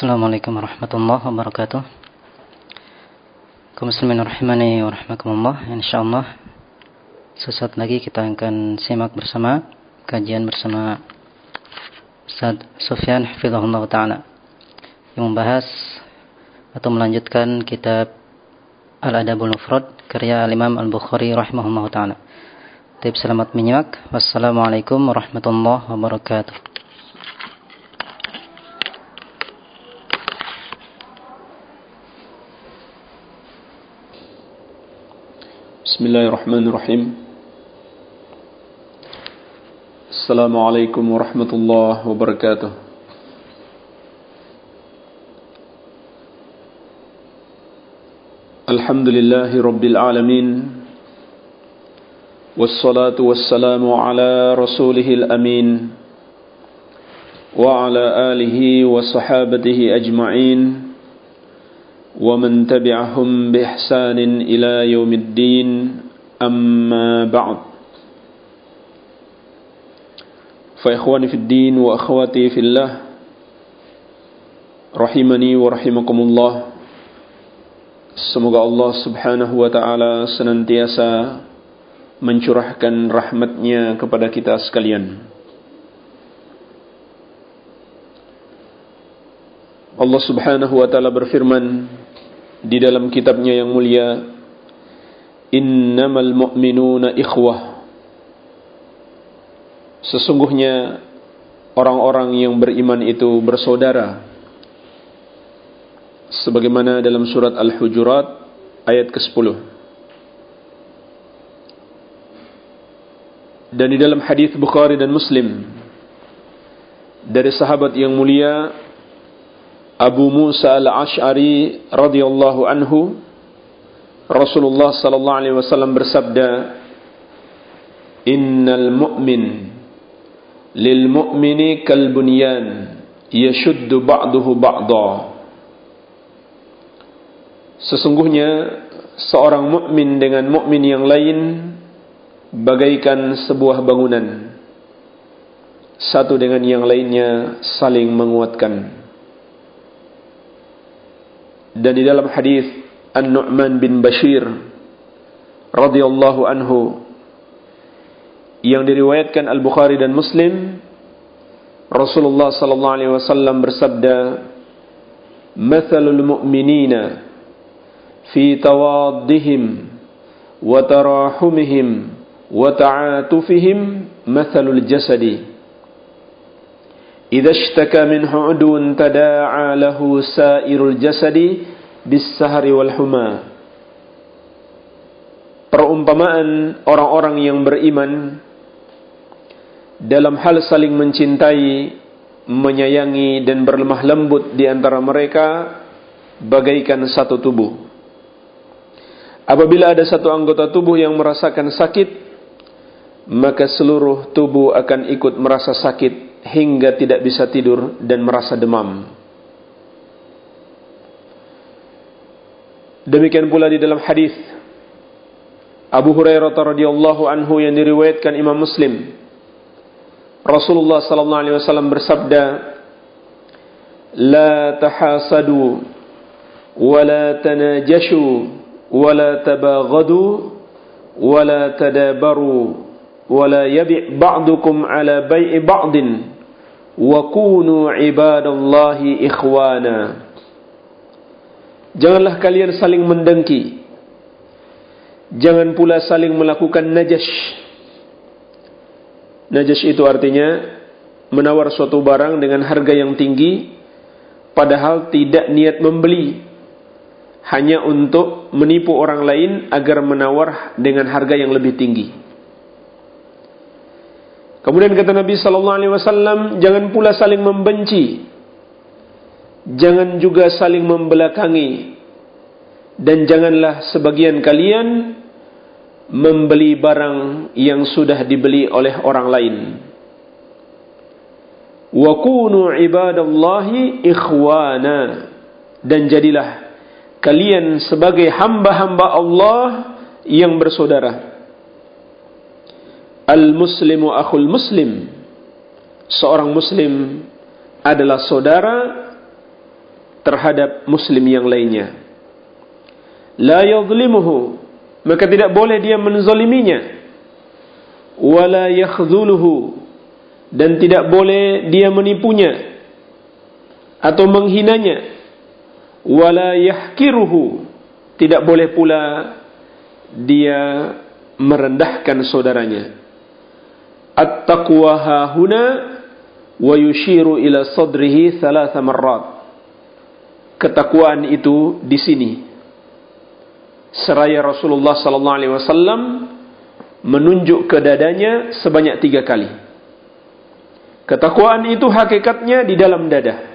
Assalamualaikum warahmatullahi wabarakatuh kaum rahimani wa rahmakumullah insyaallah sesaat lagi kita akan simak bersama kajian bersama Ustaz Sufyan hafizahullah taala yang membahas atau melanjutkan kitab Al-Adabul Mufrad karya Al-Imam Al-Bukhari rahimahullah taala. Baik, selamat menyimak. Wassalamualaikum warahmatullahi wabarakatuh. بسم الله الرحمن الرحيم. السلام عليكم ورحمة الله وبركاته. الحمد لله رب العالمين. والصلاة والسلام على رسوله الأمين وعلى آله وصحابته أجمعين. ومن تبعهم بإحسان إلى يوم الدين أما بعد فإخواني في الدين وأخواتي في الله رحمني ورحمكم الله Semoga Allah subhanahu wa ta'ala senantiasa mencurahkan rahmatnya kepada kita sekalian. Allah subhanahu wa ta'ala berfirman di dalam kitabnya yang mulia Innamal mu'minuna ikhwah. Sesungguhnya orang-orang yang beriman itu bersaudara. Sebagaimana dalam surat Al-Hujurat ayat ke-10 Dan di dalam hadis Bukhari dan Muslim Dari sahabat yang mulia Abu Musa al-Ash'ari radhiyallahu anhu Rasulullah sallallahu alaihi wasallam bersabda Innal mu'min lil mu'mini kal bunyan yashuddu ba'dahu ba'dha. Sesungguhnya seorang mukmin dengan mukmin yang lain bagaikan sebuah bangunan satu dengan yang lainnya saling menguatkan dan di dalam hadis An-Nu'man bin Bashir radhiyallahu anhu yang diriwayatkan Al-Bukhari dan Muslim Rasulullah sallallahu alaihi wasallam bersabda Mathalul mu'minina fi tawaddihim wa tarahumihim wa ta'atufihim mathalul jasadi إذا اشتكى منه عدو تداعى له سائر الجسد بالسهر والحمى Perumpamaan orang-orang yang beriman dalam hal saling mencintai, menyayangi dan berlemah lembut di antara mereka bagaikan satu tubuh. Apabila ada satu anggota tubuh yang merasakan sakit, maka seluruh tubuh akan ikut merasa sakit hingga tidak bisa tidur dan merasa demam. Demikian pula di dalam hadis Abu Hurairah radhiyallahu anhu yang diriwayatkan Imam Muslim. Rasulullah sallallahu alaihi wasallam bersabda, لا wa ولا tabaghadu ولا la ولا wa ولا يبيع بعضكم على بيع بعض wa kunu ikhwana. Janganlah kalian saling mendengki. Jangan pula saling melakukan najash Najash itu artinya Menawar suatu barang dengan harga yang tinggi Padahal tidak niat membeli. Hanya untuk menipu orang lain Agar menawar dengan harga yang lebih tinggi. Kemudian kata Nabi sallallahu alaihi wasallam, jangan pula saling membenci. Jangan juga saling membelakangi. Dan janganlah sebagian kalian membeli barang yang sudah dibeli oleh orang lain. Wa kunu ibadallahi ikhwana dan jadilah kalian sebagai hamba-hamba Allah yang bersaudara. Al-muslimu akhul muslim. Seorang muslim adalah saudara terhadap muslim yang lainnya. La yadhlimuhu, maka tidak boleh dia menzaliminya. Wala yakhdhuluhu, dan tidak boleh dia menipunya atau menghinanya. Wala yahkiruhu, tidak boleh pula dia merendahkan saudaranya. At-taqwa hahuna wa yushiru ila sadrihi thalatha marrat. Ketakwaan itu di sini. Seraya Rasulullah sallallahu alaihi wasallam menunjuk ke dadanya sebanyak tiga kali. Ketakwaan itu hakikatnya di dalam dada.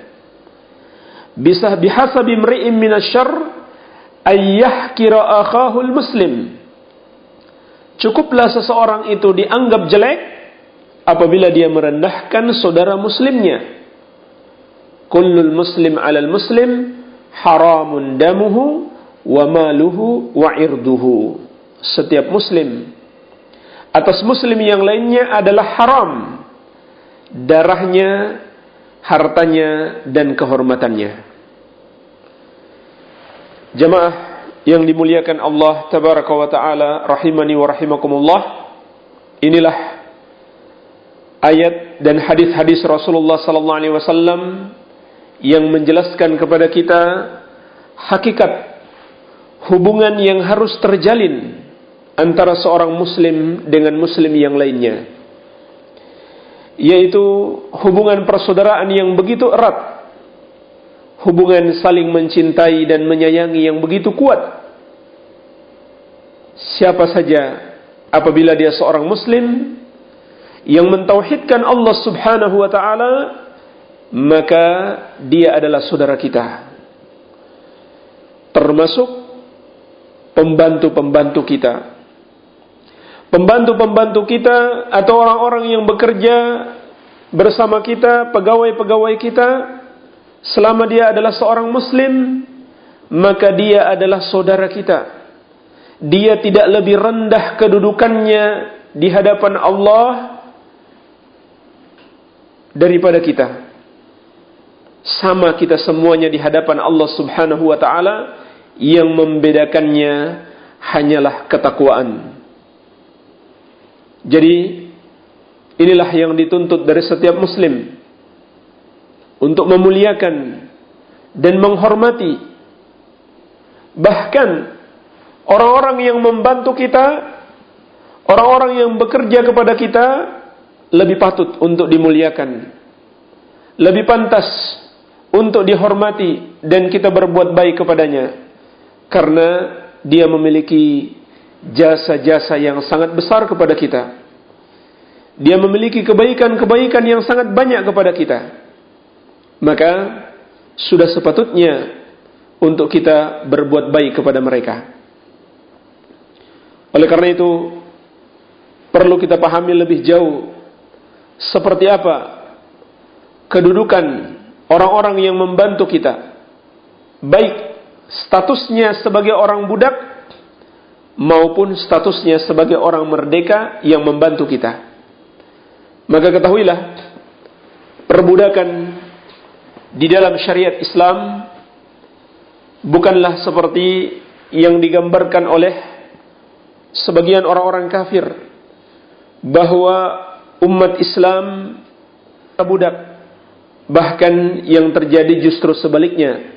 Bisa bihasabi mri'in minasyarr ayyahkira akhahul muslim. Cukuplah seseorang itu dianggap jelek apabila dia merendahkan saudara muslimnya. Kullul muslim alal muslim haramun damuhu wa maluhu wa irduhu. Setiap muslim atas muslim yang lainnya adalah haram darahnya, hartanya dan kehormatannya. Jemaah yang dimuliakan Allah tabaraka wa taala rahimani wa rahimakumullah. Inilah ayat dan hadis-hadis Rasulullah sallallahu alaihi wasallam yang menjelaskan kepada kita hakikat hubungan yang harus terjalin antara seorang muslim dengan muslim yang lainnya yaitu hubungan persaudaraan yang begitu erat hubungan saling mencintai dan menyayangi yang begitu kuat. Siapa saja apabila dia seorang muslim yang mentauhidkan Allah Subhanahu wa taala maka dia adalah saudara kita. Termasuk pembantu-pembantu kita. Pembantu-pembantu kita atau orang-orang yang bekerja bersama kita pegawai-pegawai kita selama dia adalah seorang muslim maka dia adalah saudara kita. Dia tidak lebih rendah kedudukannya di hadapan Allah daripada kita. Sama kita semuanya di hadapan Allah Subhanahu wa taala yang membedakannya hanyalah ketakwaan. Jadi inilah yang dituntut dari setiap muslim untuk memuliakan dan menghormati bahkan orang-orang yang membantu kita, orang-orang yang bekerja kepada kita lebih patut untuk dimuliakan. Lebih pantas untuk dihormati dan kita berbuat baik kepadanya. Karena dia memiliki jasa-jasa yang sangat besar kepada kita. Dia memiliki kebaikan-kebaikan yang sangat banyak kepada kita. Maka sudah sepatutnya untuk kita berbuat baik kepada mereka. Oleh karena itu perlu kita pahami lebih jauh seperti apa kedudukan orang-orang yang membantu kita? Baik statusnya sebagai orang budak maupun statusnya sebagai orang merdeka yang membantu kita. Maka ketahuilah perbudakan di dalam syariat Islam bukanlah seperti yang digambarkan oleh sebagian orang-orang kafir bahwa umat Islam budak bahkan yang terjadi justru sebaliknya.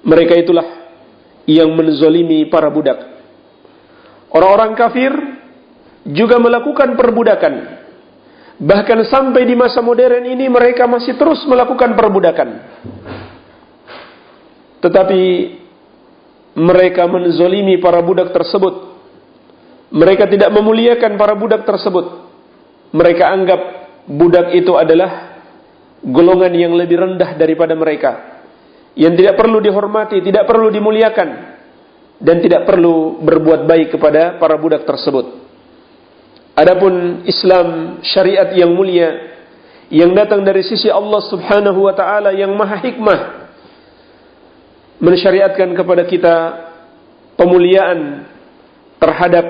Mereka itulah yang menzolimi para budak. Orang-orang kafir juga melakukan perbudakan. Bahkan sampai di masa modern ini mereka masih terus melakukan perbudakan. Tetapi mereka menzolimi para budak tersebut. Mereka tidak memuliakan para budak tersebut mereka anggap budak itu adalah golongan yang lebih rendah daripada mereka yang tidak perlu dihormati, tidak perlu dimuliakan dan tidak perlu berbuat baik kepada para budak tersebut. Adapun Islam syariat yang mulia yang datang dari sisi Allah Subhanahu wa taala yang maha hikmah mensyariatkan kepada kita pemuliaan terhadap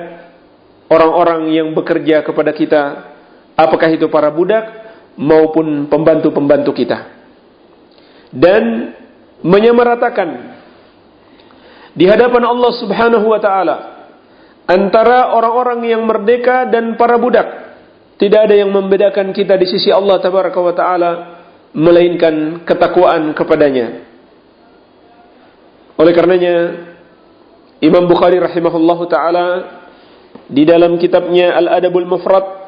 orang-orang yang bekerja kepada kita apakah itu para budak maupun pembantu-pembantu kita. Dan menyamaratakan di hadapan Allah Subhanahu wa taala antara orang-orang yang merdeka dan para budak. Tidak ada yang membedakan kita di sisi Allah tabaraka wa taala melainkan ketakwaan kepadanya. Oleh karenanya Imam Bukhari rahimahullahu taala di dalam kitabnya Al-Adabul Mufrad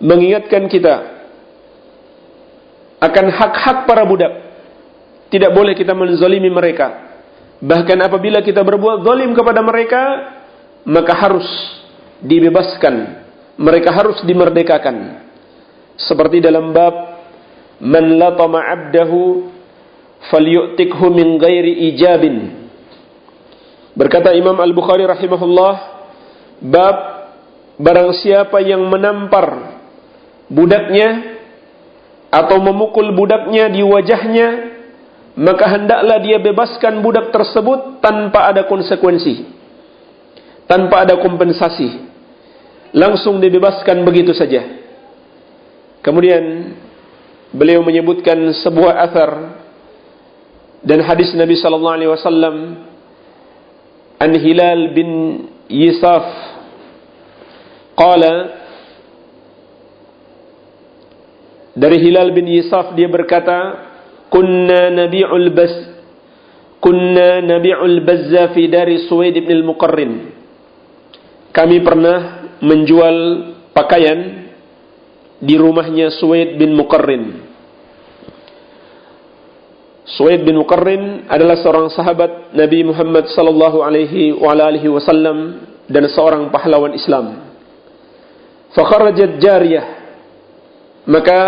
mengingatkan kita akan hak-hak para budak. Tidak boleh kita menzalimi mereka. Bahkan apabila kita berbuat zalim kepada mereka, maka harus dibebaskan. Mereka harus dimerdekakan. Seperti dalam bab man latama 'abdahu falyu'tikhu min ghairi ijabin. Berkata Imam Al-Bukhari rahimahullah, bab barang siapa yang menampar budaknya atau memukul budaknya di wajahnya maka hendaklah dia bebaskan budak tersebut tanpa ada konsekuensi tanpa ada kompensasi. Langsung dibebaskan begitu saja. Kemudian beliau menyebutkan sebuah athar dan hadis Nabi sallallahu alaihi wasallam an Hilal bin Yisaf. Qala dari Hilal bin Yisaf dia berkata kunna nabi'ul bas kunna nabi'ul bazza fi dari Suwaid ibn al-Muqarrin kami pernah menjual pakaian di rumahnya Suwaid bin Muqarrin Suwaid bin Muqarrin adalah seorang sahabat Nabi Muhammad sallallahu alaihi wa alihi wasallam dan seorang pahlawan Islam. Fakharajat jariyah maka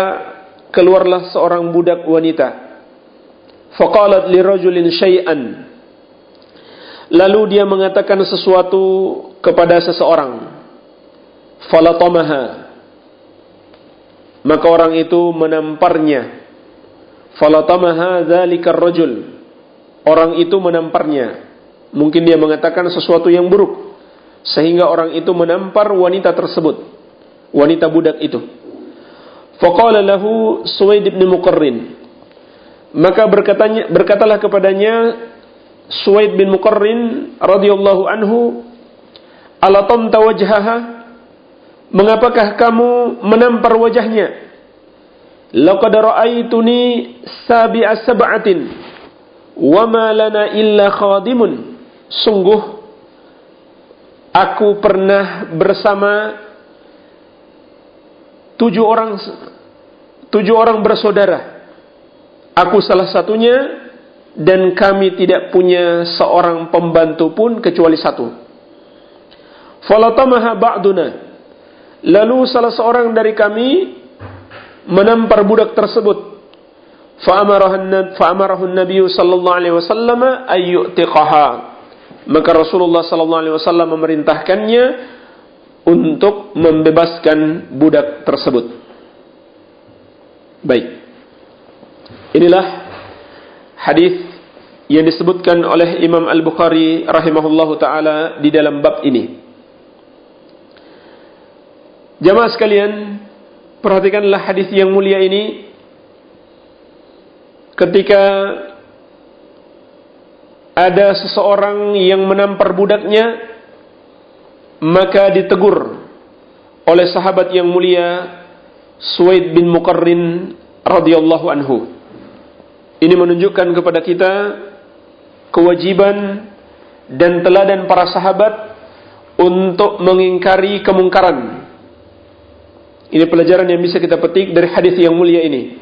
keluarlah seorang budak wanita Faqalat li rajulin syai'an. Lalu dia mengatakan sesuatu kepada seseorang. Falatamaha. Maka orang itu menamparnya. Falatamaha dzalikar rajul. Orang itu menamparnya. Mungkin dia mengatakan sesuatu yang buruk sehingga orang itu menampar wanita tersebut. Wanita budak itu. Faqala lahu Suwaid bin Muqarrin, maka berkatanya, berkatalah kepadanya Suwaid bin Muqarrin radhiyallahu anhu, "Alatam tawajhaha? Mengapakah kamu menampar wajahnya? Laqad ra'aituni sabi'a sab'atin wa ma lana illa khadimun." Sungguh aku pernah bersama tujuh orang tujuh orang bersaudara Aku salah satunya dan kami tidak punya seorang pembantu pun kecuali satu. Falatamaha ba'duna. Lalu salah seorang dari kami menampar budak tersebut. Fa'amarahu Nabi sallallahu alaihi wasallam ayyutiqaha. Maka Rasulullah sallallahu alaihi wasallam memerintahkannya untuk membebaskan budak tersebut. Baik. Inilah hadis yang disebutkan oleh Imam Al-Bukhari rahimahullahu taala di dalam bab ini. Jamaah sekalian, perhatikanlah hadis yang mulia ini ketika ada seseorang yang menampar budaknya maka ditegur oleh sahabat yang mulia Suwaid bin Muqarrin radhiyallahu anhu. Ini menunjukkan kepada kita kewajiban dan teladan para sahabat untuk mengingkari kemungkaran. Ini pelajaran yang bisa kita petik dari hadis yang mulia ini.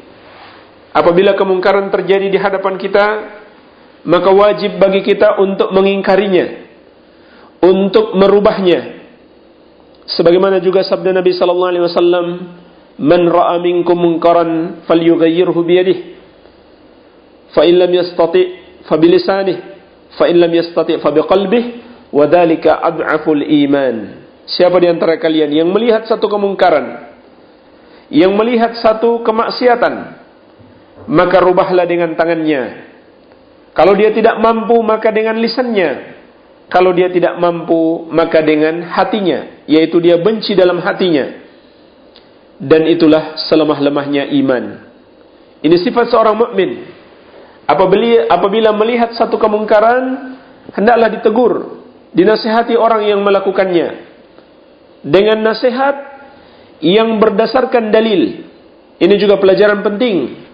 Apabila kemungkaran terjadi di hadapan kita, maka wajib bagi kita untuk mengingkarinya, untuk merubahnya. Sebagaimana juga sabda Nabi sallallahu alaihi wasallam, "Man ra'a minkum munkaran falyughayyirhu bi yadihi." fa in lam yastati fa bilisanih. Fa in lam yastati fa biqalbih wa dzalika ad'aful iman. Siapa di antara kalian yang melihat satu kemungkaran yang melihat satu kemaksiatan maka rubahlah dengan tangannya. Kalau dia tidak mampu maka dengan lisannya. Kalau dia tidak mampu maka dengan hatinya yaitu dia benci dalam hatinya dan itulah selemah-lemahnya iman. Ini sifat seorang mukmin. Apabila melihat satu kemungkaran hendaklah ditegur dinasihati orang yang melakukannya. Dengan nasihat yang berdasarkan dalil. Ini juga pelajaran penting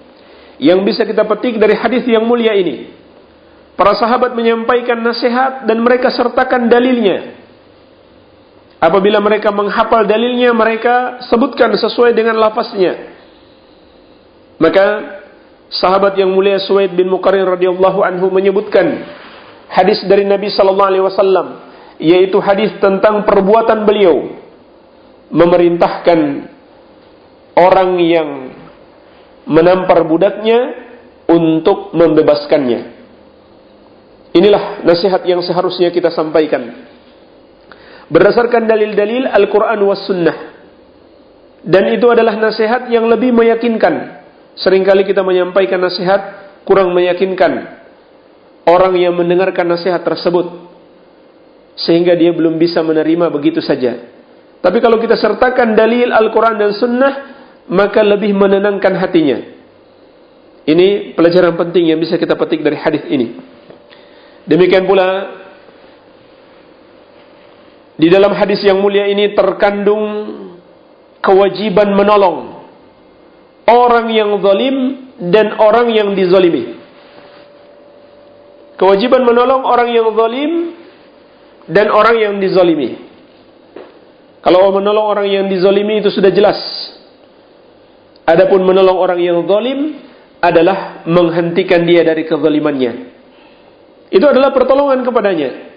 yang bisa kita petik dari hadis yang mulia ini. Para sahabat menyampaikan nasihat dan mereka sertakan dalilnya apabila mereka menghafal dalilnya mereka sebutkan sesuai dengan lafaznya maka sahabat yang mulia Suwaid bin Muqarrin radhiyallahu anhu menyebutkan hadis dari Nabi sallallahu alaihi wasallam yaitu hadis tentang perbuatan beliau memerintahkan orang yang menampar budaknya untuk membebaskannya. Inilah nasihat yang seharusnya kita sampaikan. Berdasarkan dalil-dalil Al-Quran was Sunnah. Dan itu adalah nasihat yang lebih meyakinkan. Seringkali kita menyampaikan nasihat kurang meyakinkan orang yang mendengarkan nasihat tersebut sehingga dia belum bisa menerima begitu saja. Tapi kalau kita sertakan dalil Al-Quran dan Sunnah, maka lebih menenangkan hatinya. Ini pelajaran penting yang bisa kita petik dari hadis ini. Demikian pula di dalam hadis yang mulia ini terkandung kewajiban menolong orang yang zalim dan orang yang dizalimi. Kewajiban menolong orang yang zalim dan orang yang dizalimi. Kalau menolong orang yang dizalimi itu sudah jelas. Adapun menolong orang yang zalim adalah menghentikan dia dari kezalimannya. Itu adalah pertolongan kepadanya.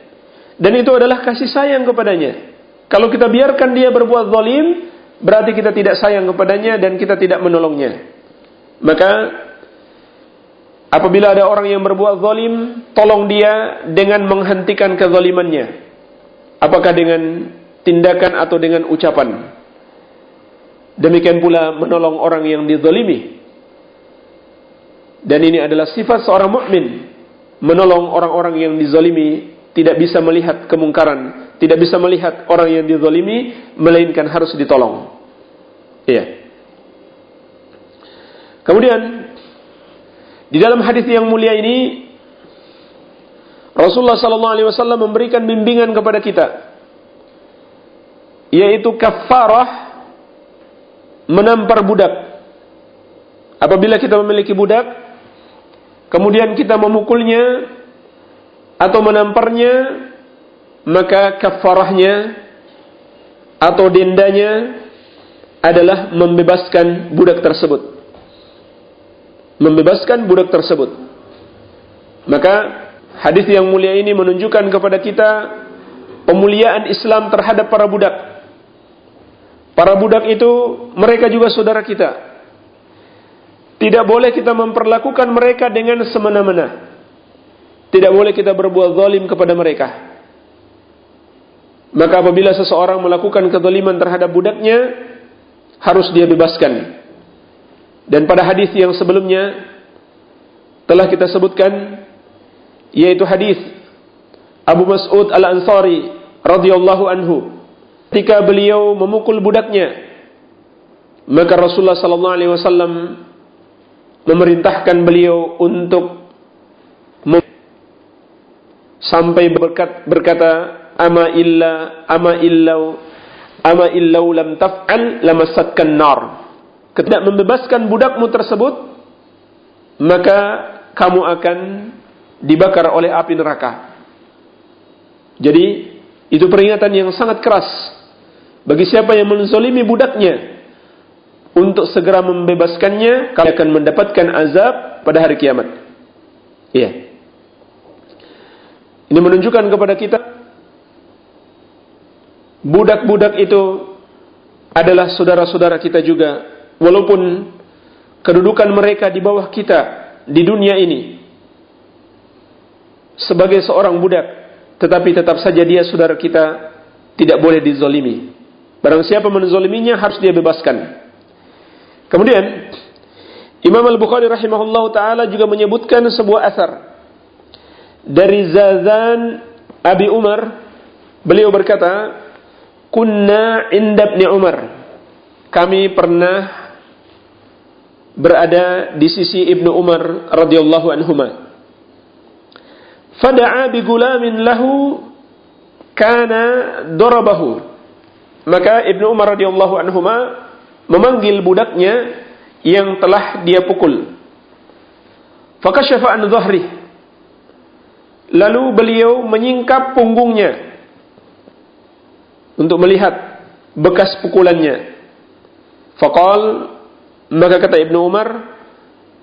Dan itu adalah kasih sayang kepadanya. Kalau kita biarkan dia berbuat zalim, berarti kita tidak sayang kepadanya dan kita tidak menolongnya. Maka Apabila ada orang yang berbuat zalim, tolong dia dengan menghentikan kezalimannya. Apakah dengan tindakan atau dengan ucapan. Demikian pula menolong orang yang dizalimi. Dan ini adalah sifat seorang mukmin, menolong orang-orang yang dizalimi, tidak bisa melihat kemungkaran, tidak bisa melihat orang yang dizalimi, melainkan harus ditolong. Iya. Kemudian di dalam hadis yang mulia ini Rasulullah sallallahu alaihi wasallam memberikan bimbingan kepada kita yaitu kafarah menampar budak. Apabila kita memiliki budak kemudian kita memukulnya atau menamparnya maka kafarahnya atau dendanya adalah membebaskan budak tersebut membebaskan budak tersebut. Maka hadis yang mulia ini menunjukkan kepada kita pemuliaan Islam terhadap para budak. Para budak itu mereka juga saudara kita. Tidak boleh kita memperlakukan mereka dengan semena-mena. Tidak boleh kita berbuat zalim kepada mereka. Maka apabila seseorang melakukan kezaliman terhadap budaknya, harus dia bebaskan. Dan pada hadis yang sebelumnya telah kita sebutkan yaitu hadis Abu Mas'ud Al-Ansari radhiyallahu anhu ketika beliau memukul budaknya maka Rasulullah sallallahu alaihi wasallam memerintahkan beliau untuk sampai berkat, berkata ama illa ama illau ama illau lam taf'al nar ketika membebaskan budakmu tersebut, maka kamu akan dibakar oleh api neraka. Jadi, itu peringatan yang sangat keras bagi siapa yang menzolimi budaknya untuk segera membebaskannya, kalian akan mendapatkan azab pada hari kiamat. Iya. Ini menunjukkan kepada kita budak-budak itu adalah saudara-saudara kita juga. Walaupun kedudukan mereka di bawah kita di dunia ini sebagai seorang budak tetapi tetap saja dia saudara kita tidak boleh dizolimi. Barang siapa menzoliminya harus dia bebaskan. Kemudian Imam Al-Bukhari rahimahullah ta'ala juga menyebutkan sebuah asar dari Zazan Abi Umar beliau berkata kunna indabni Umar kami pernah berada di sisi Ibnu Umar radhiyallahu anhuma. Fada'a bi gulamin lahu kana darabahu. Maka Ibnu Umar radhiyallahu anhuma memanggil budaknya yang telah dia pukul. Fakashafa an dhahri. Lalu beliau menyingkap punggungnya untuk melihat bekas pukulannya. Faqal maka kata Ibnu Umar,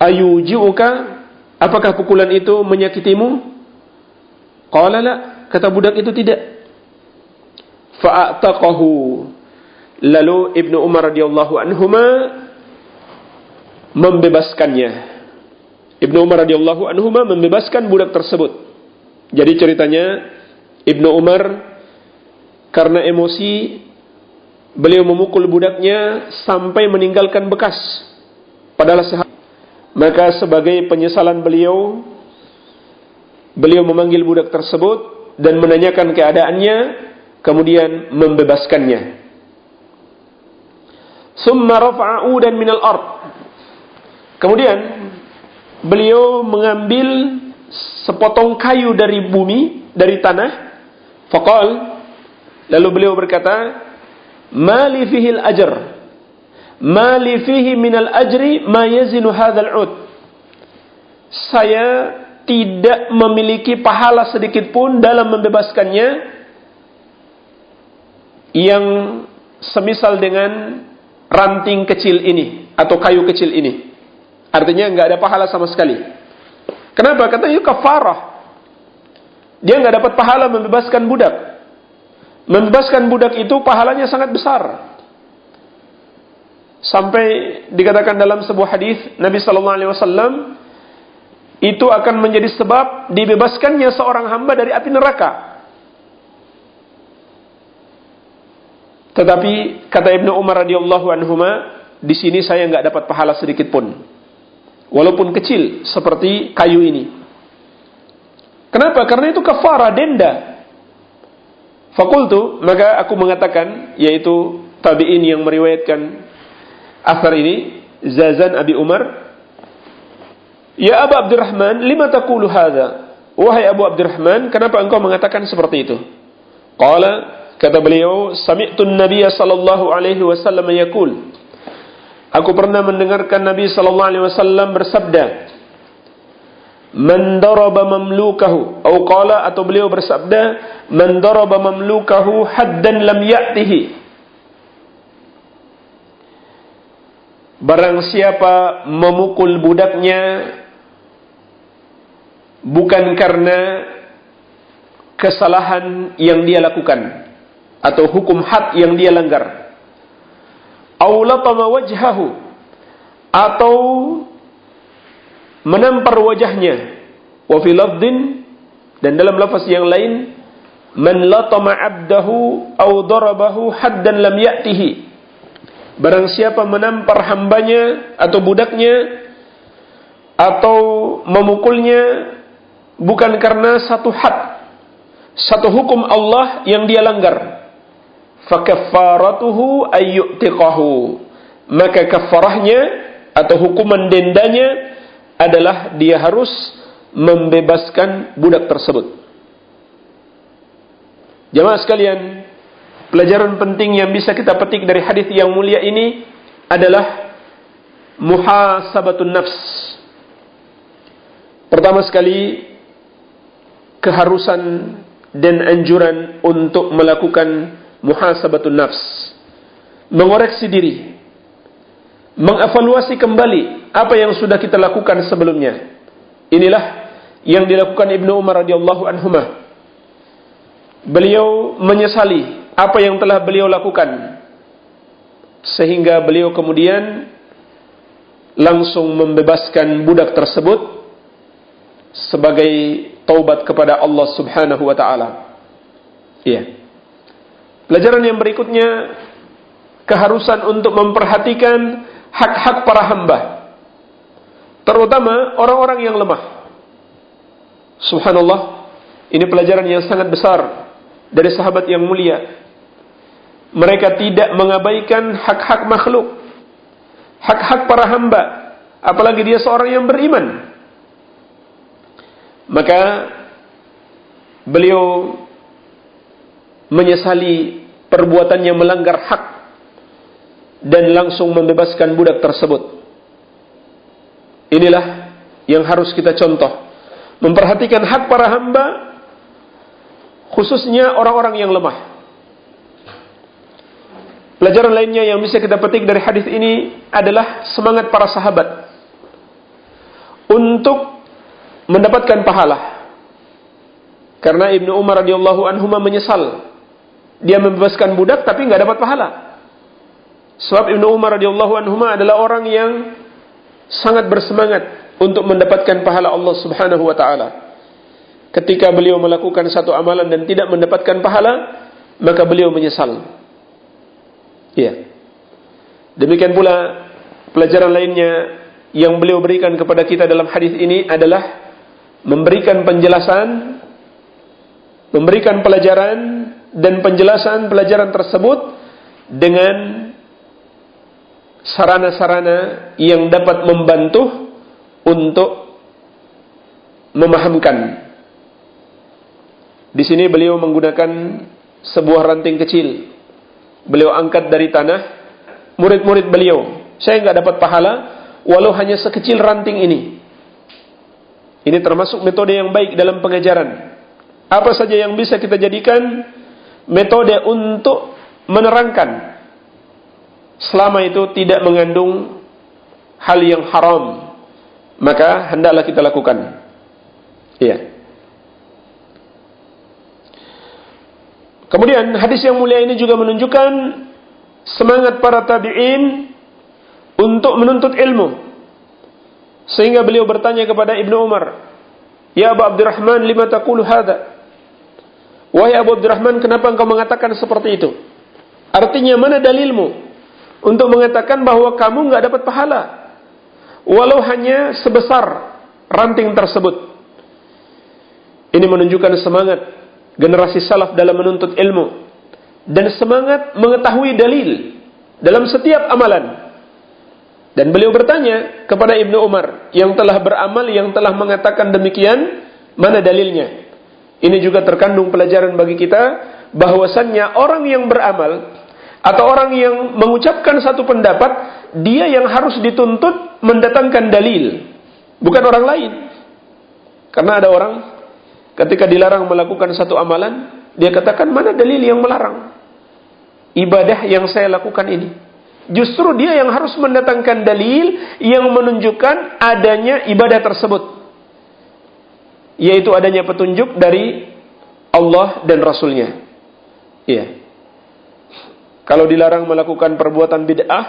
"Ayuji'uka? Apakah pukulan itu menyakitimu?" Qala la, kata budak itu tidak. Fa'ataqahu. Lalu Ibnu Umar radhiyallahu anhuma membebaskannya. Ibnu Umar radhiyallahu anhuma membebaskan budak tersebut. Jadi ceritanya Ibnu Umar karena emosi beliau memukul budaknya sampai meninggalkan bekas. Padahal sehat. Maka sebagai penyesalan beliau, beliau memanggil budak tersebut dan menanyakan keadaannya, kemudian membebaskannya. Summa rafa'u dan minal ard. Kemudian beliau mengambil sepotong kayu dari bumi, dari tanah. Faqal lalu beliau berkata, "Mali al-ajr. Mali fihi min al-ajri ma yazinu hadzal ud." Saya tidak memiliki pahala sedikit pun dalam membebaskannya yang semisal dengan ranting kecil ini atau kayu kecil ini. Artinya nggak ada pahala sama sekali. Kenapa? Katanya kafarah. Dia nggak dapat pahala membebaskan budak. Membebaskan budak itu pahalanya sangat besar. Sampai dikatakan dalam sebuah hadis Nabi Sallallahu Alaihi Wasallam itu akan menjadi sebab dibebaskannya seorang hamba dari api neraka. Tetapi kata Ibnu Umar radhiyallahu anhu, di sini saya nggak dapat pahala sedikit pun, walaupun kecil seperti kayu ini. Kenapa? Karena itu kafara denda. Fakultu maka aku mengatakan yaitu tabiin yang meriwayatkan asar ini Zazan Abi Umar Ya Abu Abdurrahman, lima taqulu hadha? Wahai Abu Abdurrahman, kenapa engkau mengatakan seperti itu? Qala, kata beliau, sami'tu Nabi sallallahu alaihi wasallam yaqul. Aku pernah mendengarkan Nabi sallallahu alaihi wasallam bersabda, Man daraba mamlukahu atau qala atau beliau bersabda man daraba mamlukahu haddan lam ya'tihi Barang siapa memukul budaknya bukan karena kesalahan yang dia lakukan atau hukum had yang dia langgar. Aulatama wajhahu atau menampar wajahnya. Wa dan dalam lafaz yang lain man latama abdahu au darabahu haddan lam ya'tihi. Barang siapa menampar hambanya atau budaknya atau memukulnya bukan karena satu had, satu hukum Allah yang dia langgar. Fakaffaratuhu ayyu'tiqahu. Maka kafarahnya atau hukuman dendanya adalah dia harus membebaskan budak tersebut. Jemaah sekalian, pelajaran penting yang bisa kita petik dari hadis yang mulia ini adalah muhasabatun nafs. Pertama sekali keharusan dan anjuran untuk melakukan muhasabatun nafs. Mengoreksi diri. Mengevaluasi kembali apa yang sudah kita lakukan sebelumnya. Inilah yang dilakukan Ibnu Umar radhiyallahu anhu. Beliau menyesali apa yang telah beliau lakukan sehingga beliau kemudian langsung membebaskan budak tersebut sebagai taubat kepada Allah Subhanahu wa taala. Iya. Pelajaran yang berikutnya keharusan untuk memperhatikan hak-hak para hamba. Terutama orang-orang yang lemah. Subhanallah, ini pelajaran yang sangat besar dari sahabat yang mulia. Mereka tidak mengabaikan hak-hak makhluk, hak-hak para hamba, apalagi dia seorang yang beriman. Maka beliau menyesali perbuatannya melanggar hak dan langsung membebaskan budak tersebut. Inilah yang harus kita contoh. Memperhatikan hak para hamba khususnya orang-orang yang lemah. Pelajaran lainnya yang bisa kita petik dari hadis ini adalah semangat para sahabat untuk mendapatkan pahala. Karena Ibnu Umar radhiyallahu anhu menyesal dia membebaskan budak tapi nggak dapat pahala. Sebab Ibnu Umar radhiyallahu anhu adalah orang yang sangat bersemangat untuk mendapatkan pahala Allah Subhanahu wa taala. Ketika beliau melakukan satu amalan dan tidak mendapatkan pahala, maka beliau menyesal. Iya. Demikian pula pelajaran lainnya yang beliau berikan kepada kita dalam hadis ini adalah memberikan penjelasan, memberikan pelajaran dan penjelasan pelajaran tersebut dengan sarana-sarana yang dapat membantu untuk memahamkan. Di sini beliau menggunakan sebuah ranting kecil beliau angkat dari tanah murid-murid beliau. Saya nggak dapat pahala walau hanya sekecil ranting ini. Ini termasuk metode yang baik dalam pengajaran. Apa saja yang bisa kita jadikan metode untuk menerangkan selama itu tidak mengandung hal yang haram maka hendaklah kita lakukan. Iya. Kemudian hadis yang mulia ini juga menunjukkan semangat para tabi'in untuk menuntut ilmu. Sehingga beliau bertanya kepada Ibnu Umar, "Ya Abu Abdurrahman, lima taqulu hadha?" Wahai Abu Abdurrahman, kenapa engkau mengatakan seperti itu? Artinya mana dalilmu untuk mengatakan bahwa kamu enggak dapat pahala walau hanya sebesar ranting tersebut? Ini menunjukkan semangat generasi salaf dalam menuntut ilmu dan semangat mengetahui dalil dalam setiap amalan. Dan beliau bertanya kepada Ibnu Umar yang telah beramal yang telah mengatakan demikian, mana dalilnya? Ini juga terkandung pelajaran bagi kita bahwasannya orang yang beramal atau orang yang mengucapkan satu pendapat, dia yang harus dituntut mendatangkan dalil, bukan orang lain. Karena ada orang Ketika dilarang melakukan satu amalan, dia katakan mana dalil yang melarang? Ibadah yang saya lakukan ini. Justru dia yang harus mendatangkan dalil yang menunjukkan adanya ibadah tersebut. Yaitu adanya petunjuk dari Allah dan Rasulnya. Iya. Kalau dilarang melakukan perbuatan bid'ah,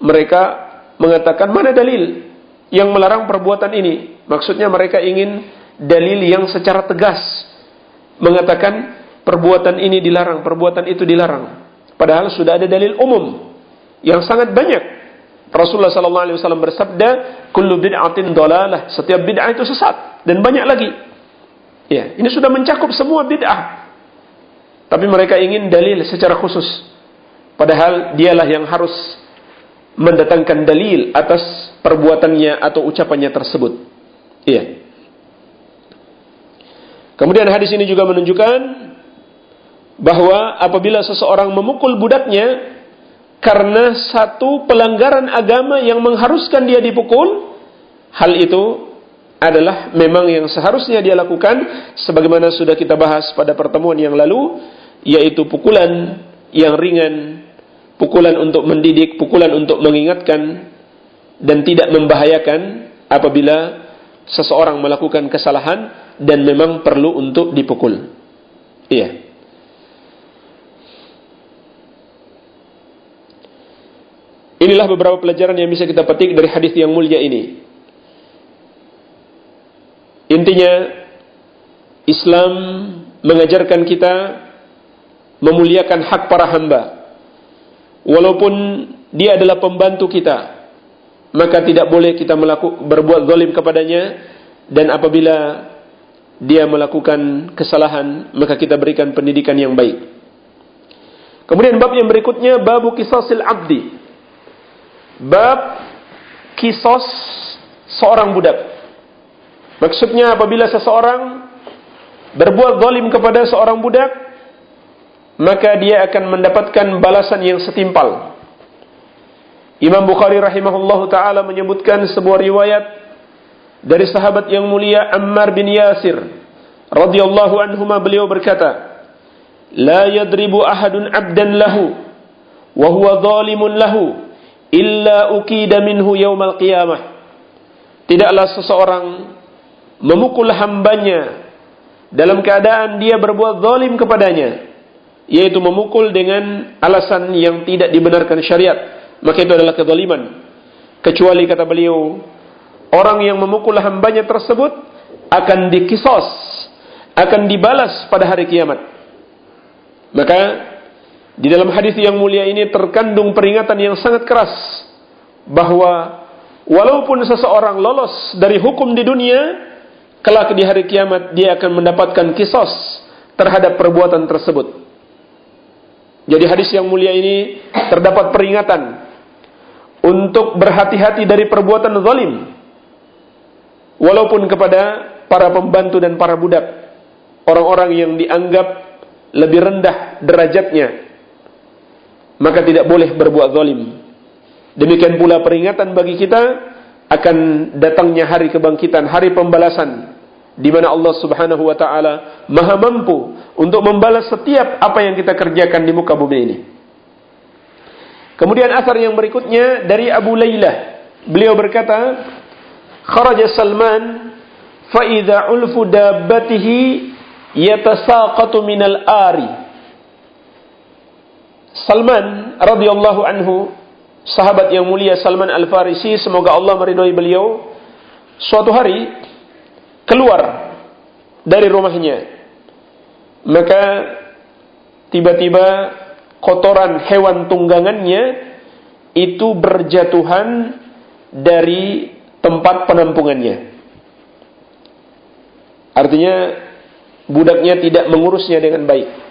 mereka mengatakan mana dalil yang melarang perbuatan ini? Maksudnya mereka ingin dalil yang secara tegas mengatakan perbuatan ini dilarang, perbuatan itu dilarang. Padahal sudah ada dalil umum yang sangat banyak. Rasulullah sallallahu alaihi wasallam bersabda, "Kullu bid'atin dalalah." Setiap bid'ah itu sesat dan banyak lagi. Ya, ini sudah mencakup semua bid'ah. Tapi mereka ingin dalil secara khusus. Padahal dialah yang harus mendatangkan dalil atas perbuatannya atau ucapannya tersebut. Iya. Kemudian hadis ini juga menunjukkan bahwa apabila seseorang memukul budaknya karena satu pelanggaran agama yang mengharuskan dia dipukul, hal itu adalah memang yang seharusnya dia lakukan sebagaimana sudah kita bahas pada pertemuan yang lalu yaitu pukulan yang ringan, pukulan untuk mendidik, pukulan untuk mengingatkan dan tidak membahayakan apabila seseorang melakukan kesalahan dan memang perlu untuk dipukul. Iya. Inilah beberapa pelajaran yang bisa kita petik dari hadis yang mulia ini. Intinya Islam mengajarkan kita memuliakan hak para hamba. Walaupun dia adalah pembantu kita, maka tidak boleh kita melakukan berbuat zalim kepadanya dan apabila dia melakukan kesalahan, maka kita berikan pendidikan yang baik. Kemudian bab yang berikutnya babu kisasil abdi. Bab kisos seorang budak. Maksudnya apabila seseorang berbuat zalim kepada seorang budak, maka dia akan mendapatkan balasan yang setimpal. Imam Bukhari rahimahullah taala menyebutkan sebuah riwayat dari sahabat yang mulia Ammar bin Yasir radhiyallahu anhu beliau berkata, "La yadribu ahadun 'abdan lahu wa huwa zalimun lahu illa ukida minhu yaumal qiyamah." Tidaklah seseorang memukul hambanya dalam keadaan dia berbuat zalim kepadanya, yaitu memukul dengan alasan yang tidak dibenarkan syariat, maka itu adalah kezaliman. Kecuali kata beliau, orang yang memukul hambanya tersebut akan dikisos, akan dibalas pada hari kiamat. Maka di dalam hadis yang mulia ini terkandung peringatan yang sangat keras bahwa walaupun seseorang lolos dari hukum di dunia, kelak di hari kiamat dia akan mendapatkan kisos terhadap perbuatan tersebut. Jadi hadis yang mulia ini terdapat peringatan untuk berhati-hati dari perbuatan zalim. Walaupun kepada para pembantu dan para budak, orang-orang yang dianggap lebih rendah derajatnya, maka tidak boleh berbuat zalim. Demikian pula peringatan bagi kita akan datangnya hari kebangkitan, hari pembalasan di mana Allah Subhanahu wa taala Maha mampu untuk membalas setiap apa yang kita kerjakan di muka bumi ini. Kemudian asar yang berikutnya dari Abu Laylah. Beliau berkata, "Kharaja Salman fa idza ulfu dabbatihi yatasaqatu minal ari." Salman radhiyallahu anhu sahabat yang mulia Salman Al-Farisi, semoga Allah meridhai beliau, suatu hari keluar dari rumahnya. Maka tiba-tiba kotoran hewan tunggangannya itu berjatuhan dari tempat penampungannya. Artinya budaknya tidak mengurusnya dengan baik.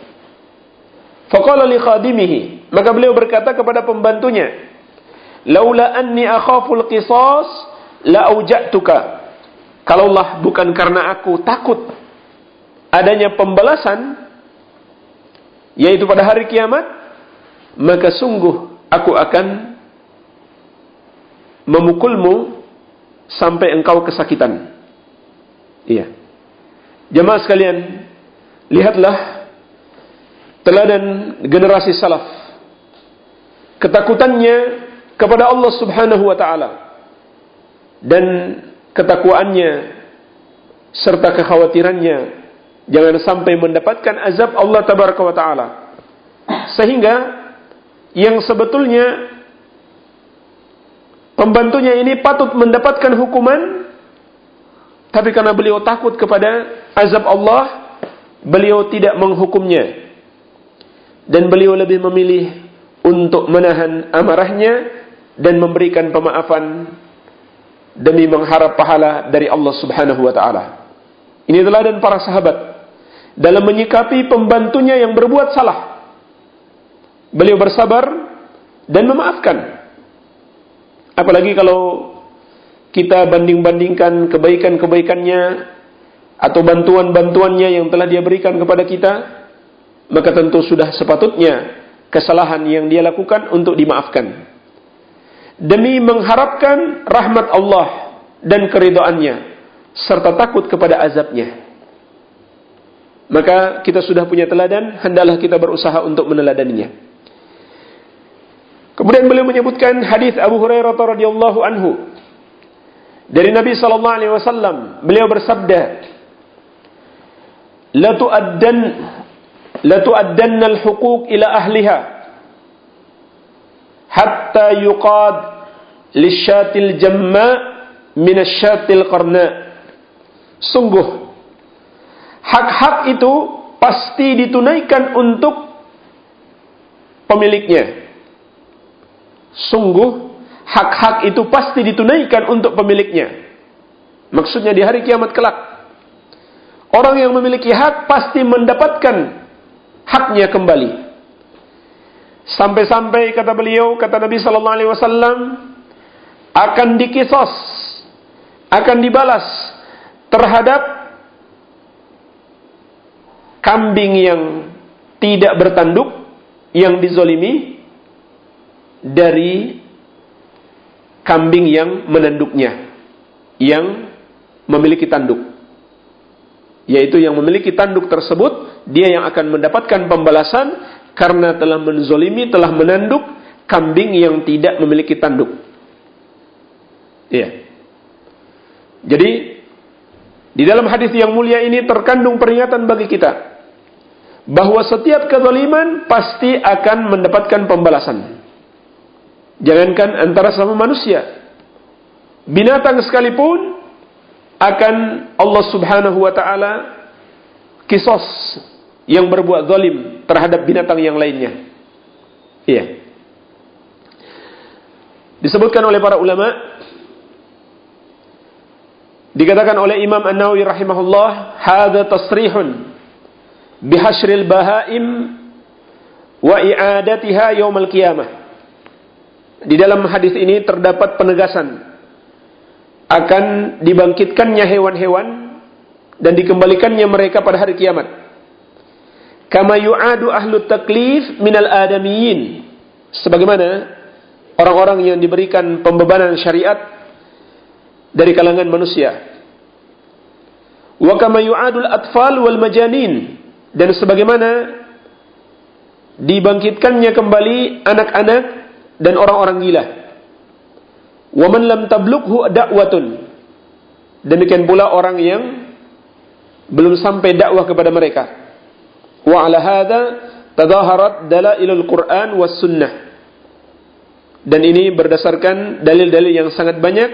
Faqala li khadimihi, maka beliau berkata kepada pembantunya, Laula anni akhaful qisas la auja'tuka. Kalaulah bukan karena aku takut adanya pembalasan yaitu pada hari kiamat, maka sungguh aku akan memukulmu sampai engkau kesakitan. Iya. Jemaah sekalian, lihatlah teladan generasi salaf. Ketakutannya kepada Allah Subhanahu wa taala. Dan ketakwaannya serta kekhawatirannya jangan sampai mendapatkan azab Allah tabaraka wa taala. Sehingga yang sebetulnya pembantunya ini patut mendapatkan hukuman tapi karena beliau takut kepada azab Allah beliau tidak menghukumnya dan beliau lebih memilih untuk menahan amarahnya dan memberikan pemaafan demi mengharap pahala dari Allah Subhanahu wa taala. Ini adalah dan para sahabat dalam menyikapi pembantunya yang berbuat salah. Beliau bersabar dan memaafkan. Apalagi kalau kita banding-bandingkan kebaikan-kebaikannya atau bantuan-bantuannya yang telah dia berikan kepada kita, maka tentu sudah sepatutnya kesalahan yang dia lakukan untuk dimaafkan demi mengharapkan rahmat Allah dan keridoannya serta takut kepada azabnya. Maka kita sudah punya teladan, hendaklah kita berusaha untuk meneladaninya. Kemudian beliau menyebutkan hadis Abu Hurairah radhiyallahu anhu dari Nabi sallallahu alaihi wasallam, beliau bersabda, "La tu'addan la tu'addanna al-huquq ila ahliha hatta yuqad lisyatil jamma minasyatil qarna. Sungguh hak-hak itu pasti ditunaikan untuk pemiliknya. Sungguh hak-hak itu pasti ditunaikan untuk pemiliknya. Maksudnya di hari kiamat kelak. Orang yang memiliki hak pasti mendapatkan haknya kembali. Sampai-sampai kata beliau, kata Nabi sallallahu alaihi wasallam, akan dikisos, akan dibalas terhadap kambing yang tidak bertanduk yang dizolimi dari kambing yang menanduknya yang memiliki tanduk yaitu yang memiliki tanduk tersebut dia yang akan mendapatkan pembalasan karena telah menzolimi telah menanduk kambing yang tidak memiliki tanduk. Iya. Jadi di dalam hadis yang mulia ini terkandung peringatan bagi kita bahwa setiap kezaliman pasti akan mendapatkan pembalasan. Jangankan antara sama manusia, binatang sekalipun akan Allah Subhanahu wa taala kisos yang berbuat zalim terhadap binatang yang lainnya. Iya. Disebutkan oleh para ulama dikatakan oleh Imam An-Nawawi rahimahullah, "Hadza tasrihun bihasril bahaim wa i'adatiha yaumal qiyamah. Di dalam hadis ini terdapat penegasan akan dibangkitkannya hewan-hewan dan dikembalikannya mereka pada hari kiamat. Kama yu'adu ahlu taklif minal adamiyin. Sebagaimana orang-orang yang diberikan pembebanan syariat dari kalangan manusia. Wa kama yu'adul atfal wal majanin dan sebagaimana dibangkitkannya kembali anak-anak dan orang-orang gila. Wa man lam tablughu da'watun. Demikian pula orang yang belum sampai dakwah kepada mereka. Hadza tadaharat dalailul Qur'an was sunnah. Dan ini berdasarkan dalil-dalil yang sangat banyak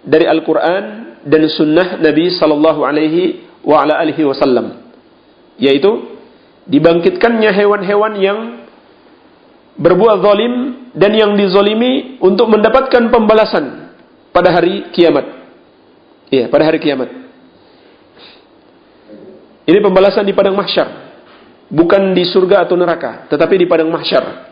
dari Al-Qur'an dan sunnah Nabi sallallahu alaihi wa ala alihi wasallam yaitu dibangkitkannya hewan-hewan yang berbuat zalim dan yang dizolimi untuk mendapatkan pembalasan pada hari kiamat. Iya, pada hari kiamat. Ini pembalasan di padang mahsyar, bukan di surga atau neraka, tetapi di padang mahsyar.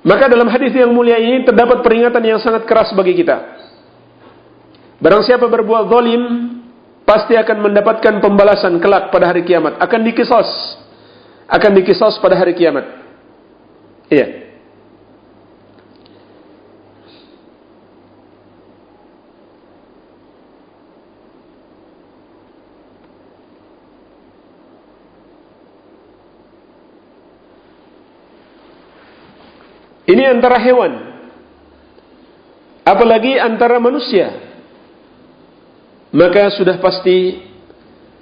Maka dalam hadis yang mulia ini terdapat peringatan yang sangat keras bagi kita. Barang siapa berbuat zalim, pasti akan mendapatkan pembalasan kelak pada hari kiamat. Akan dikisos. Akan dikisos pada hari kiamat. Iya. Ini antara hewan. Apalagi antara manusia. Maka sudah pasti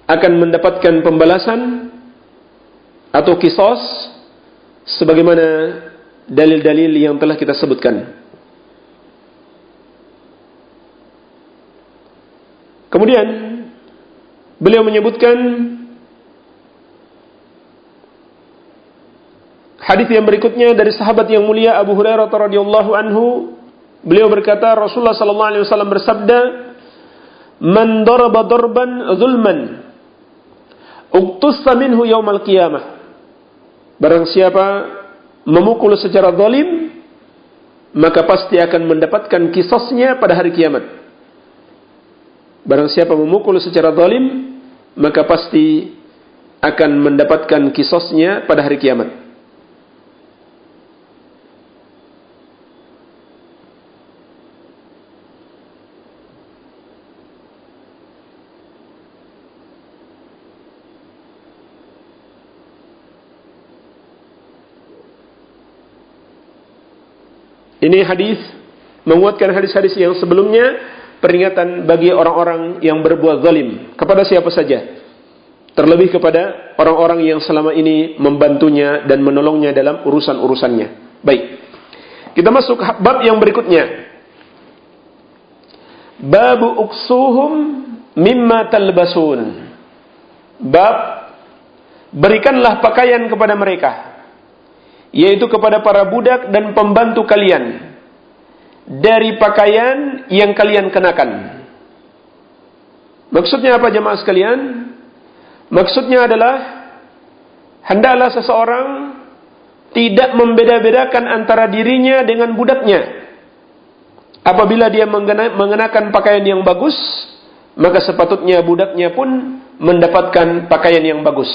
akan mendapatkan pembalasan atau kisos sebagaimana dalil-dalil yang telah kita sebutkan. Kemudian beliau menyebutkan Hadis yang berikutnya dari sahabat yang mulia Abu Hurairah radhiyallahu anhu, beliau berkata Rasulullah sallallahu alaihi wasallam bersabda, "Man daraba darban zulman, uqtussa minhu yaumal qiyamah." Barang siapa memukul secara zalim, maka pasti akan mendapatkan kisosnya pada hari kiamat. Barang siapa memukul secara zalim, maka pasti akan mendapatkan kisosnya pada hari kiamat. Ini hadis menguatkan hadis-hadis yang sebelumnya peringatan bagi orang-orang yang berbuat zalim kepada siapa saja. Terlebih kepada orang-orang yang selama ini membantunya dan menolongnya dalam urusan-urusannya. Baik. Kita masuk bab yang berikutnya. Babu uksuhum mimma talbasun. Bab berikanlah pakaian kepada mereka yaitu kepada para budak dan pembantu kalian dari pakaian yang kalian kenakan. Maksudnya apa jemaah sekalian? Maksudnya adalah hendaklah seseorang tidak membeda-bedakan antara dirinya dengan budaknya. Apabila dia mengenakan pakaian yang bagus, maka sepatutnya budaknya pun mendapatkan pakaian yang bagus.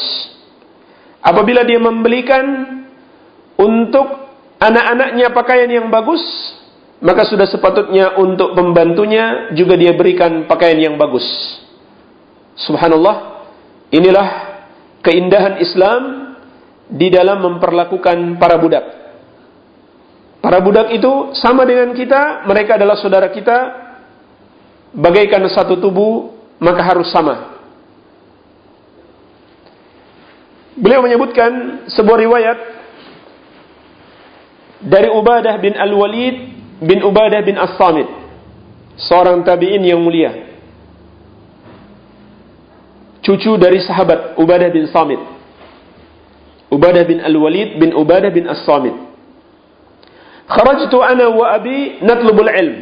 Apabila dia membelikan untuk anak-anaknya pakaian yang bagus, maka sudah sepatutnya untuk pembantunya juga dia berikan pakaian yang bagus. Subhanallah, inilah keindahan Islam di dalam memperlakukan para budak. Para budak itu sama dengan kita, mereka adalah saudara kita, bagaikan satu tubuh, maka harus sama. Beliau menyebutkan sebuah riwayat dari Ubadah bin Al-Walid bin Ubadah bin As-Samit. Seorang tabi'in yang mulia. Cucu dari sahabat Ubadah bin Samit. Ubadah bin Al-Walid bin Ubadah bin As-Samit. Kharajtu ana wa abi natlubul ilm.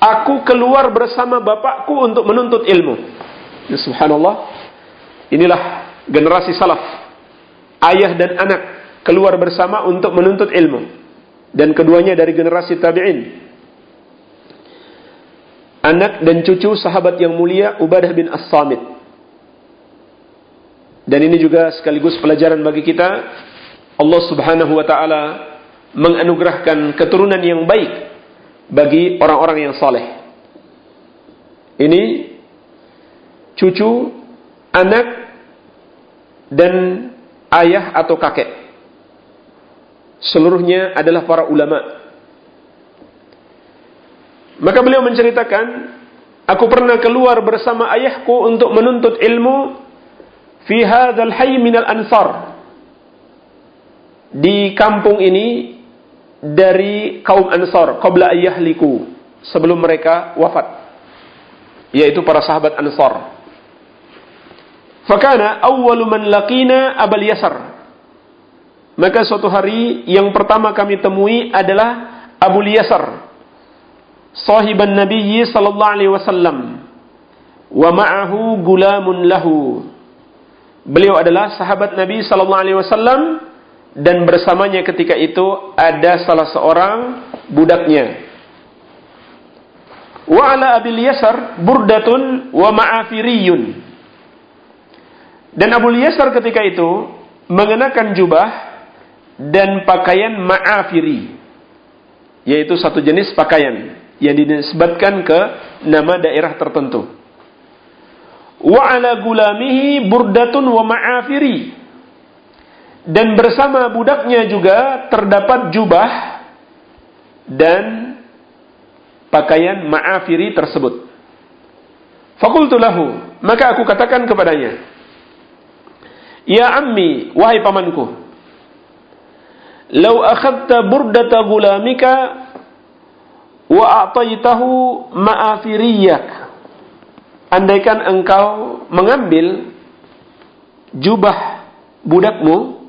Aku keluar bersama bapakku untuk menuntut ilmu. Ya, subhanallah. Inilah generasi salaf. Ayah dan anak keluar bersama untuk menuntut ilmu dan keduanya dari generasi tabi'in. Anak dan cucu sahabat yang mulia Ubadah bin As-Samit. Dan ini juga sekaligus pelajaran bagi kita Allah Subhanahu wa taala menganugerahkan keturunan yang baik bagi orang-orang yang saleh. Ini cucu, anak dan ayah atau kakek seluruhnya adalah para ulama. Maka beliau menceritakan, aku pernah keluar bersama ayahku untuk menuntut ilmu fi hadzal hayy ansar. Di kampung ini dari kaum Ansar qabla ayyahliku sebelum mereka wafat yaitu para sahabat Ansar. Fakana awwalu man laqina Abul Yasar maka suatu hari yang pertama kami temui adalah Abu Yasar, sahiban Nabi sallallahu alaihi wasallam. Wa ma'ahu gulamun lahu. Beliau adalah sahabat Nabi sallallahu alaihi wasallam dan bersamanya ketika itu ada salah seorang budaknya. Wa ala Abil Yasar burdatun wa ma'afiriyun. Dan Abu Yasar ketika itu mengenakan jubah dan pakaian ma'afiri. Yaitu satu jenis pakaian yang dinisbatkan ke nama daerah tertentu. Wa ala gulamihi burdatun wa ma'afiri. Dan bersama budaknya juga terdapat jubah dan pakaian ma'afiri tersebut. Fakultu lahu maka aku katakan kepadanya ya ammi wahai pamanku "Lau akhadta burdata gulamika wa a'taitahu ma'afiriyak." Andaikan engkau mengambil jubah budakmu,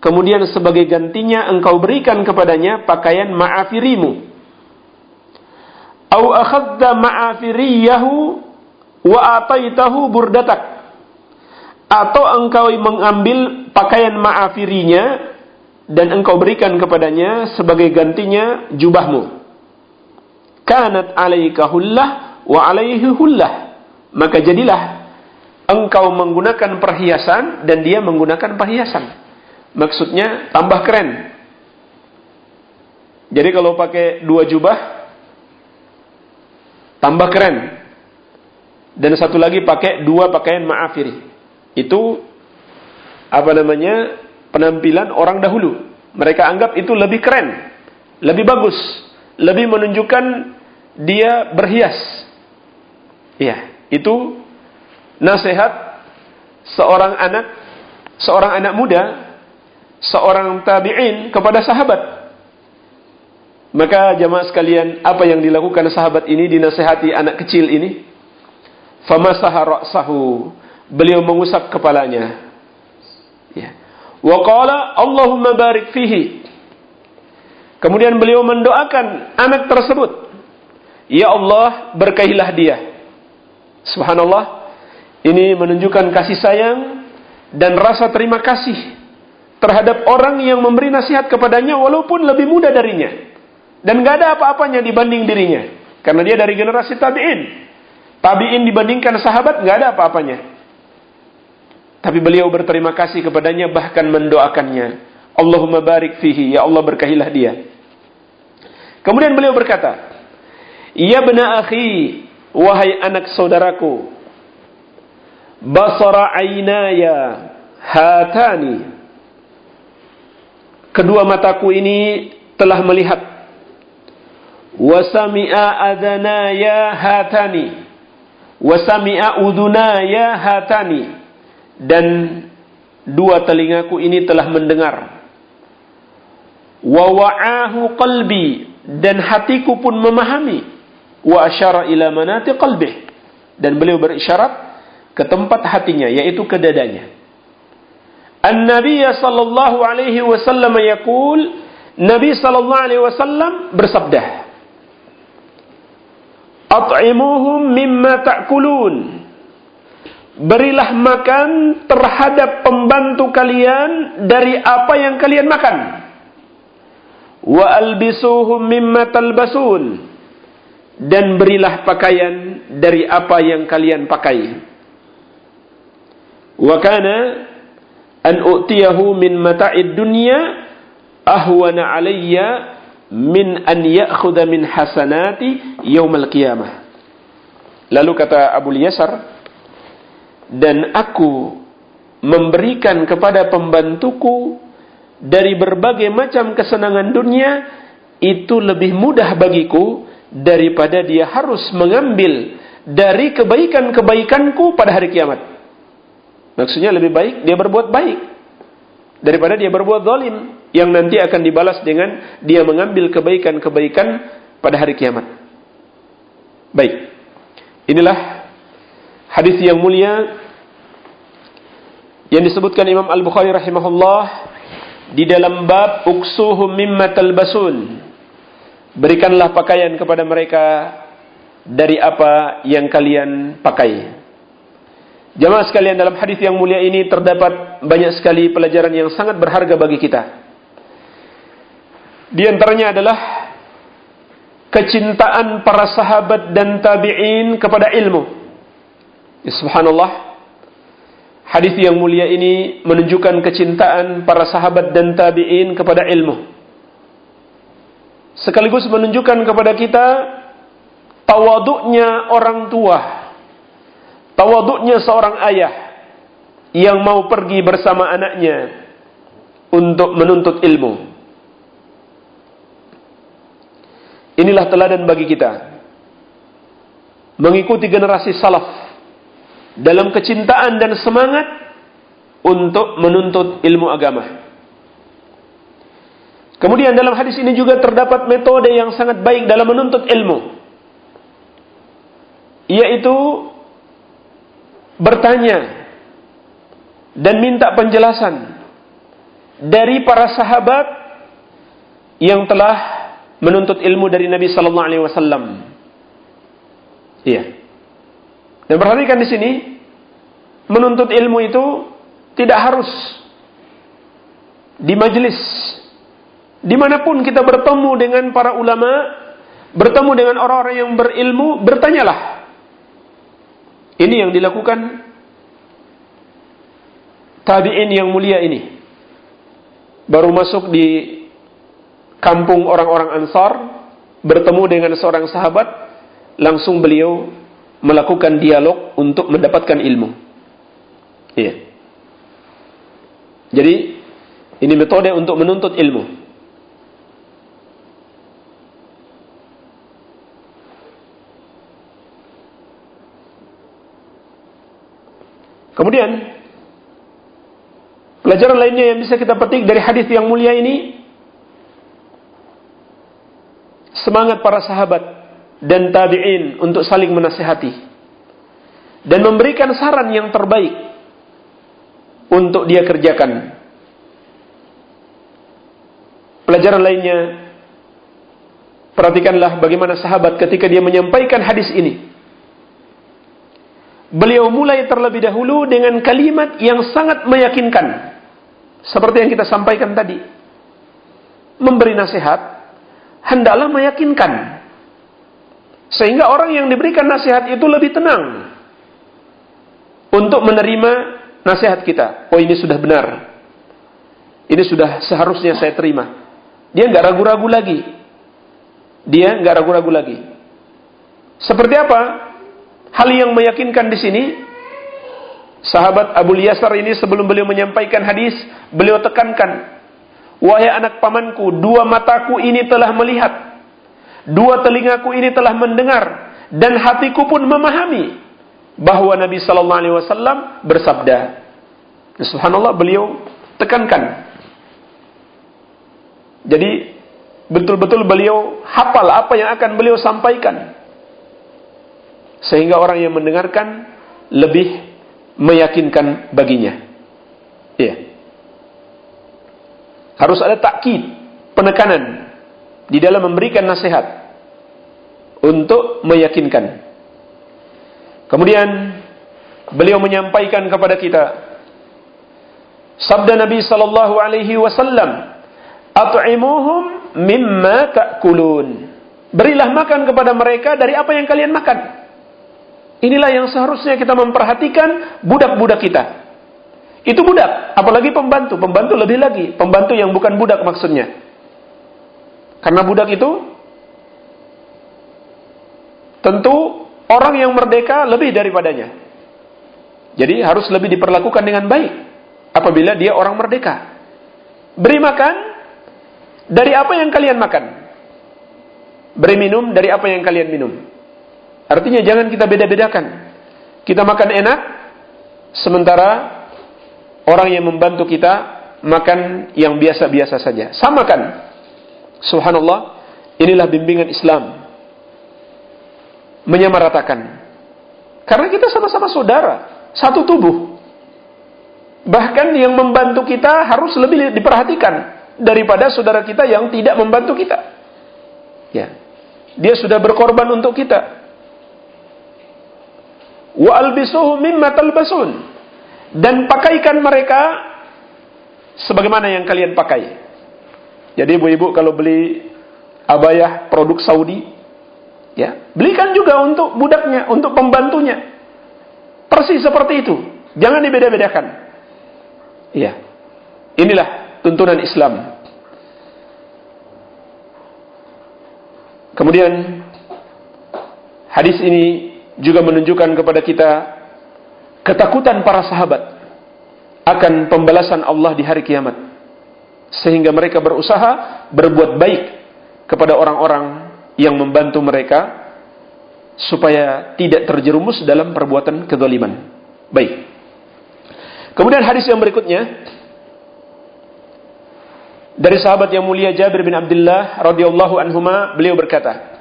kemudian sebagai gantinya engkau berikan kepadanya pakaian ma'afirimu. Au akhadta ma'afiriyahu wa ataitahu burdatak. Atau engkau mengambil pakaian ma'afirinya dan engkau berikan kepadanya sebagai gantinya jubahmu. Kanat alaika hullah wa alaihi hullah. Maka jadilah engkau menggunakan perhiasan dan dia menggunakan perhiasan. Maksudnya tambah keren. Jadi kalau pakai dua jubah tambah keren. Dan satu lagi pakai dua pakaian ma'afiri. Itu apa namanya? Penampilan orang dahulu. Mereka anggap itu lebih keren, lebih bagus, lebih menunjukkan dia berhias. Iya, itu nasihat seorang anak, seorang anak muda, seorang tabi'in kepada sahabat. Maka jamaah sekalian, apa yang dilakukan sahabat ini dinasehati anak kecil ini? Famasaha ra'sahu. Beliau mengusap kepalanya. Ya. Wa Allahumma barik fihi. Kemudian beliau mendoakan anak tersebut. Ya Allah, berkahilah dia. Subhanallah. Ini menunjukkan kasih sayang dan rasa terima kasih terhadap orang yang memberi nasihat kepadanya walaupun lebih muda darinya. Dan gak ada apa-apanya dibanding dirinya. Karena dia dari generasi tabi'in. Tabi'in dibandingkan sahabat gak ada apa-apanya. Tapi beliau berterima kasih kepadanya bahkan mendoakannya. Allahumma barik fihi. Ya Allah berkahilah dia. Kemudian beliau berkata. Ya bena akhi. Wahai anak saudaraku. Basara aynaya hatani. Kedua mataku ini telah melihat. Wasami'a adanaya hatani. Wasami'a udunaya hatani. Dan dua telingaku ini telah mendengar. Wa wa'ahu qalbi. Dan hatiku pun memahami. Wa asyara ila manati qalbih. Dan beliau berisyarat ke tempat hatinya yaitu ke dadanya. An-Nabi sallallahu alaihi wasallam yaqul Nabi sallallahu alaihi wasallam bersabda At'imuhum mimma ta'kulun Berilah makan terhadap pembantu kalian dari apa yang kalian makan. Wa albisuhum mimma talbasun. Dan berilah pakaian dari apa yang kalian pakai. wa kana an u'tiyahu min mata'id dunya ahwana alayya min an ya'khudha min hasanati yaumal qiyamah lalu kata Abu Yasar dan aku memberikan kepada pembantuku dari berbagai macam kesenangan dunia itu lebih mudah bagiku daripada dia harus mengambil dari kebaikan-kebaikanku pada hari kiamat. Maksudnya lebih baik dia berbuat baik daripada dia berbuat zalim yang nanti akan dibalas dengan dia mengambil kebaikan-kebaikan pada hari kiamat. Baik. Inilah hadis yang mulia yang disebutkan Imam Al-Bukhari rahimahullah di dalam bab uksuhum mimma talbasun. Berikanlah pakaian kepada mereka dari apa yang kalian pakai. Jamaah sekalian dalam hadis yang mulia ini terdapat banyak sekali pelajaran yang sangat berharga bagi kita. Di antaranya adalah kecintaan para sahabat dan tabi'in kepada ilmu. Ya, subhanallah. Hadis yang mulia ini menunjukkan kecintaan para sahabat dan tabi'in kepada ilmu. Sekaligus menunjukkan kepada kita tawaduknya orang tua tawaduknya seorang ayah yang mau pergi bersama anaknya untuk menuntut ilmu. Inilah teladan bagi kita. Mengikuti generasi salaf dalam kecintaan dan semangat untuk menuntut ilmu agama. Kemudian dalam hadis ini juga terdapat metode yang sangat baik dalam menuntut ilmu. Yaitu bertanya dan minta penjelasan dari para sahabat yang telah menuntut ilmu dari Nabi sallallahu alaihi wasallam. Iya. Dan perhatikan di sini menuntut ilmu itu tidak harus di majelis di mana pun kita bertemu dengan para ulama bertemu dengan orang-orang yang berilmu bertanyalah ini yang dilakukan tabi'in yang mulia ini. Baru masuk di kampung orang-orang Ansar, bertemu dengan seorang sahabat, langsung beliau melakukan dialog untuk mendapatkan ilmu. Iya. Jadi ini metode untuk menuntut ilmu. Kemudian pelajaran lainnya yang bisa kita petik dari hadis yang mulia ini semangat para sahabat dan tabi'in untuk saling menasihati dan memberikan saran yang terbaik untuk dia kerjakan. Pelajaran lainnya perhatikanlah bagaimana sahabat ketika dia menyampaikan hadis ini beliau mulai terlebih dahulu dengan kalimat yang sangat meyakinkan. Seperti yang kita sampaikan tadi. Memberi nasihat, hendaklah meyakinkan. Sehingga orang yang diberikan nasihat itu lebih tenang. Untuk menerima nasihat kita. Oh ini sudah benar. Ini sudah seharusnya saya terima. Dia nggak ragu-ragu lagi. Dia nggak ragu-ragu lagi. Seperti apa? Hal yang meyakinkan di sini, sahabat Abu Yasar ini sebelum beliau menyampaikan hadis, beliau tekankan, Wahai anak pamanku, dua mataku ini telah melihat, dua telingaku ini telah mendengar, dan hatiku pun memahami bahwa Nabi Sallallahu Alaihi Wasallam bersabda. Subhanallah, beliau tekankan. Jadi betul-betul beliau hafal apa yang akan beliau sampaikan. Sehingga orang yang mendengarkan lebih meyakinkan baginya. Iya. Harus ada takkid, penekanan di dalam memberikan nasihat untuk meyakinkan. Kemudian beliau menyampaikan kepada kita sabda Nabi sallallahu alaihi wasallam, "At'imuhum mimma ta'kulun." Berilah makan kepada mereka dari apa yang kalian makan. Inilah yang seharusnya kita memperhatikan budak-budak kita. Itu budak, apalagi pembantu. Pembantu lebih lagi, pembantu yang bukan budak maksudnya. Karena budak itu tentu orang yang merdeka lebih daripadanya. Jadi harus lebih diperlakukan dengan baik apabila dia orang merdeka. Beri makan dari apa yang kalian makan. Beri minum dari apa yang kalian minum. Artinya jangan kita beda-bedakan. Kita makan enak, sementara orang yang membantu kita makan yang biasa-biasa saja. Samakan. Subhanallah, inilah bimbingan Islam. Menyamaratakan. Karena kita sama-sama saudara, satu tubuh. Bahkan yang membantu kita harus lebih diperhatikan daripada saudara kita yang tidak membantu kita. Ya. Dia sudah berkorban untuk kita wa albisuhu mimma talbasun dan pakaikan mereka sebagaimana yang kalian pakai. Jadi ibu-ibu kalau beli abayah produk Saudi, ya belikan juga untuk budaknya, untuk pembantunya. Persis seperti itu. Jangan dibeda-bedakan. Ya, inilah tuntunan Islam. Kemudian hadis ini juga menunjukkan kepada kita ketakutan para sahabat akan pembalasan Allah di hari kiamat sehingga mereka berusaha berbuat baik kepada orang-orang yang membantu mereka supaya tidak terjerumus dalam perbuatan kezaliman. Baik. Kemudian hadis yang berikutnya dari sahabat yang mulia Jabir bin Abdullah radhiyallahu anhuma beliau berkata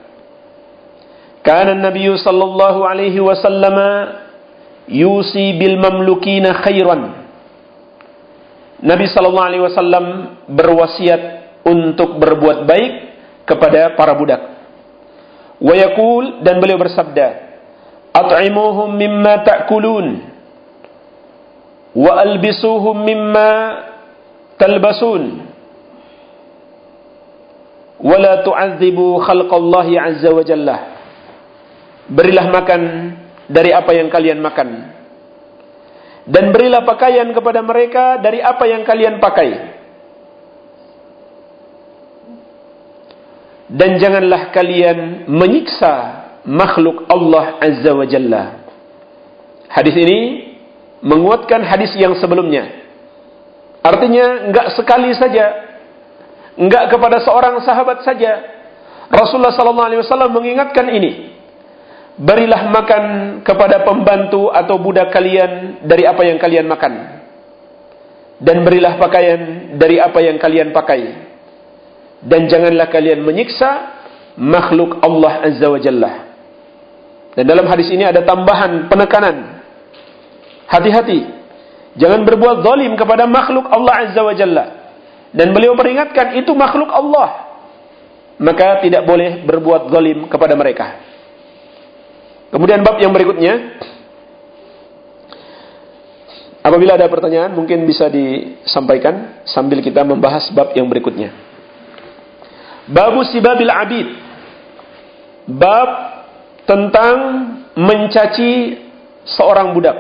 Kana Nabi sallallahu alaihi wasallam yusi bil mamlukina khairan Nabi sallallahu alaihi wasallam berwasiat untuk berbuat baik kepada para budak. Wa yaqul dan beliau bersabda, "At'imuhum mimma ta'kulun wa albisuhum mimma talbasun." Wa la tu'adzibu khalqallahi 'azza wa jalla. Berilah makan dari apa yang kalian makan. Dan berilah pakaian kepada mereka dari apa yang kalian pakai. Dan janganlah kalian menyiksa makhluk Allah Azza wa Jalla. Hadis ini menguatkan hadis yang sebelumnya. Artinya enggak sekali saja, enggak kepada seorang sahabat saja. Rasulullah sallallahu alaihi wasallam mengingatkan ini berilah makan kepada pembantu atau budak kalian dari apa yang kalian makan. Dan berilah pakaian dari apa yang kalian pakai. Dan janganlah kalian menyiksa makhluk Allah Azza wa Jalla. Dan dalam hadis ini ada tambahan penekanan. Hati-hati. Jangan berbuat zalim kepada makhluk Allah Azza wa Jalla. Dan beliau peringatkan itu makhluk Allah. Maka tidak boleh berbuat zalim kepada mereka. Kemudian bab yang berikutnya Apabila ada pertanyaan mungkin bisa disampaikan sambil kita membahas bab yang berikutnya. Babu sibabil abid. Bab tentang mencaci seorang budak.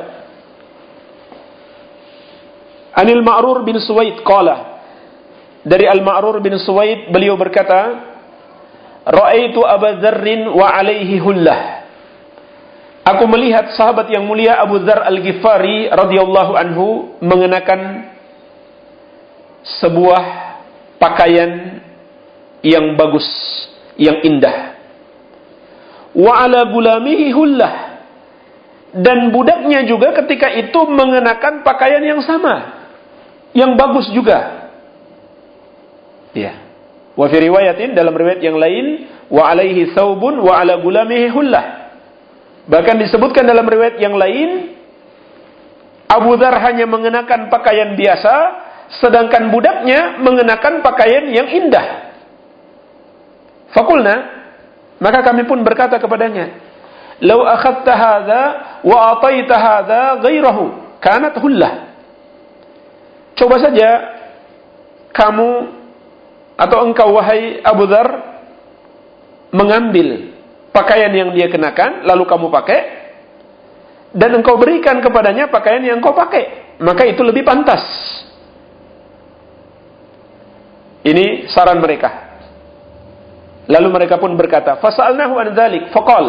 Anil Ma'rur bin Suwaid qala dari Al-Ma'rur bin Suwaid beliau berkata Ra'aitu Abu Dzarrin wa alaihi hullah Aku melihat sahabat yang mulia Abu Dzar Al-Ghifari radhiyallahu anhu mengenakan sebuah pakaian yang bagus, yang indah. Wa ala gulamihi hullah. Dan budaknya juga ketika itu mengenakan pakaian yang sama. Yang bagus juga. Ya. Wa fi riwayatin dalam riwayat yang lain wa alaihi thawbun wa ala gulamihi hullah. Bahkan disebutkan dalam riwayat yang lain, Abu Dhar hanya mengenakan pakaian biasa, sedangkan budaknya mengenakan pakaian yang indah. Fakulna, maka kami pun berkata kepadanya, "Lau akhadta hadza wa ataita hadza ghairahu, kanat hullah." Coba saja kamu atau engkau wahai Abu Dhar mengambil pakaian yang dia kenakan, lalu kamu pakai, dan engkau berikan kepadanya pakaian yang kau pakai, maka itu lebih pantas. Ini saran mereka. Lalu mereka pun berkata, "Fasa'alnahu an dzalik." Faqal.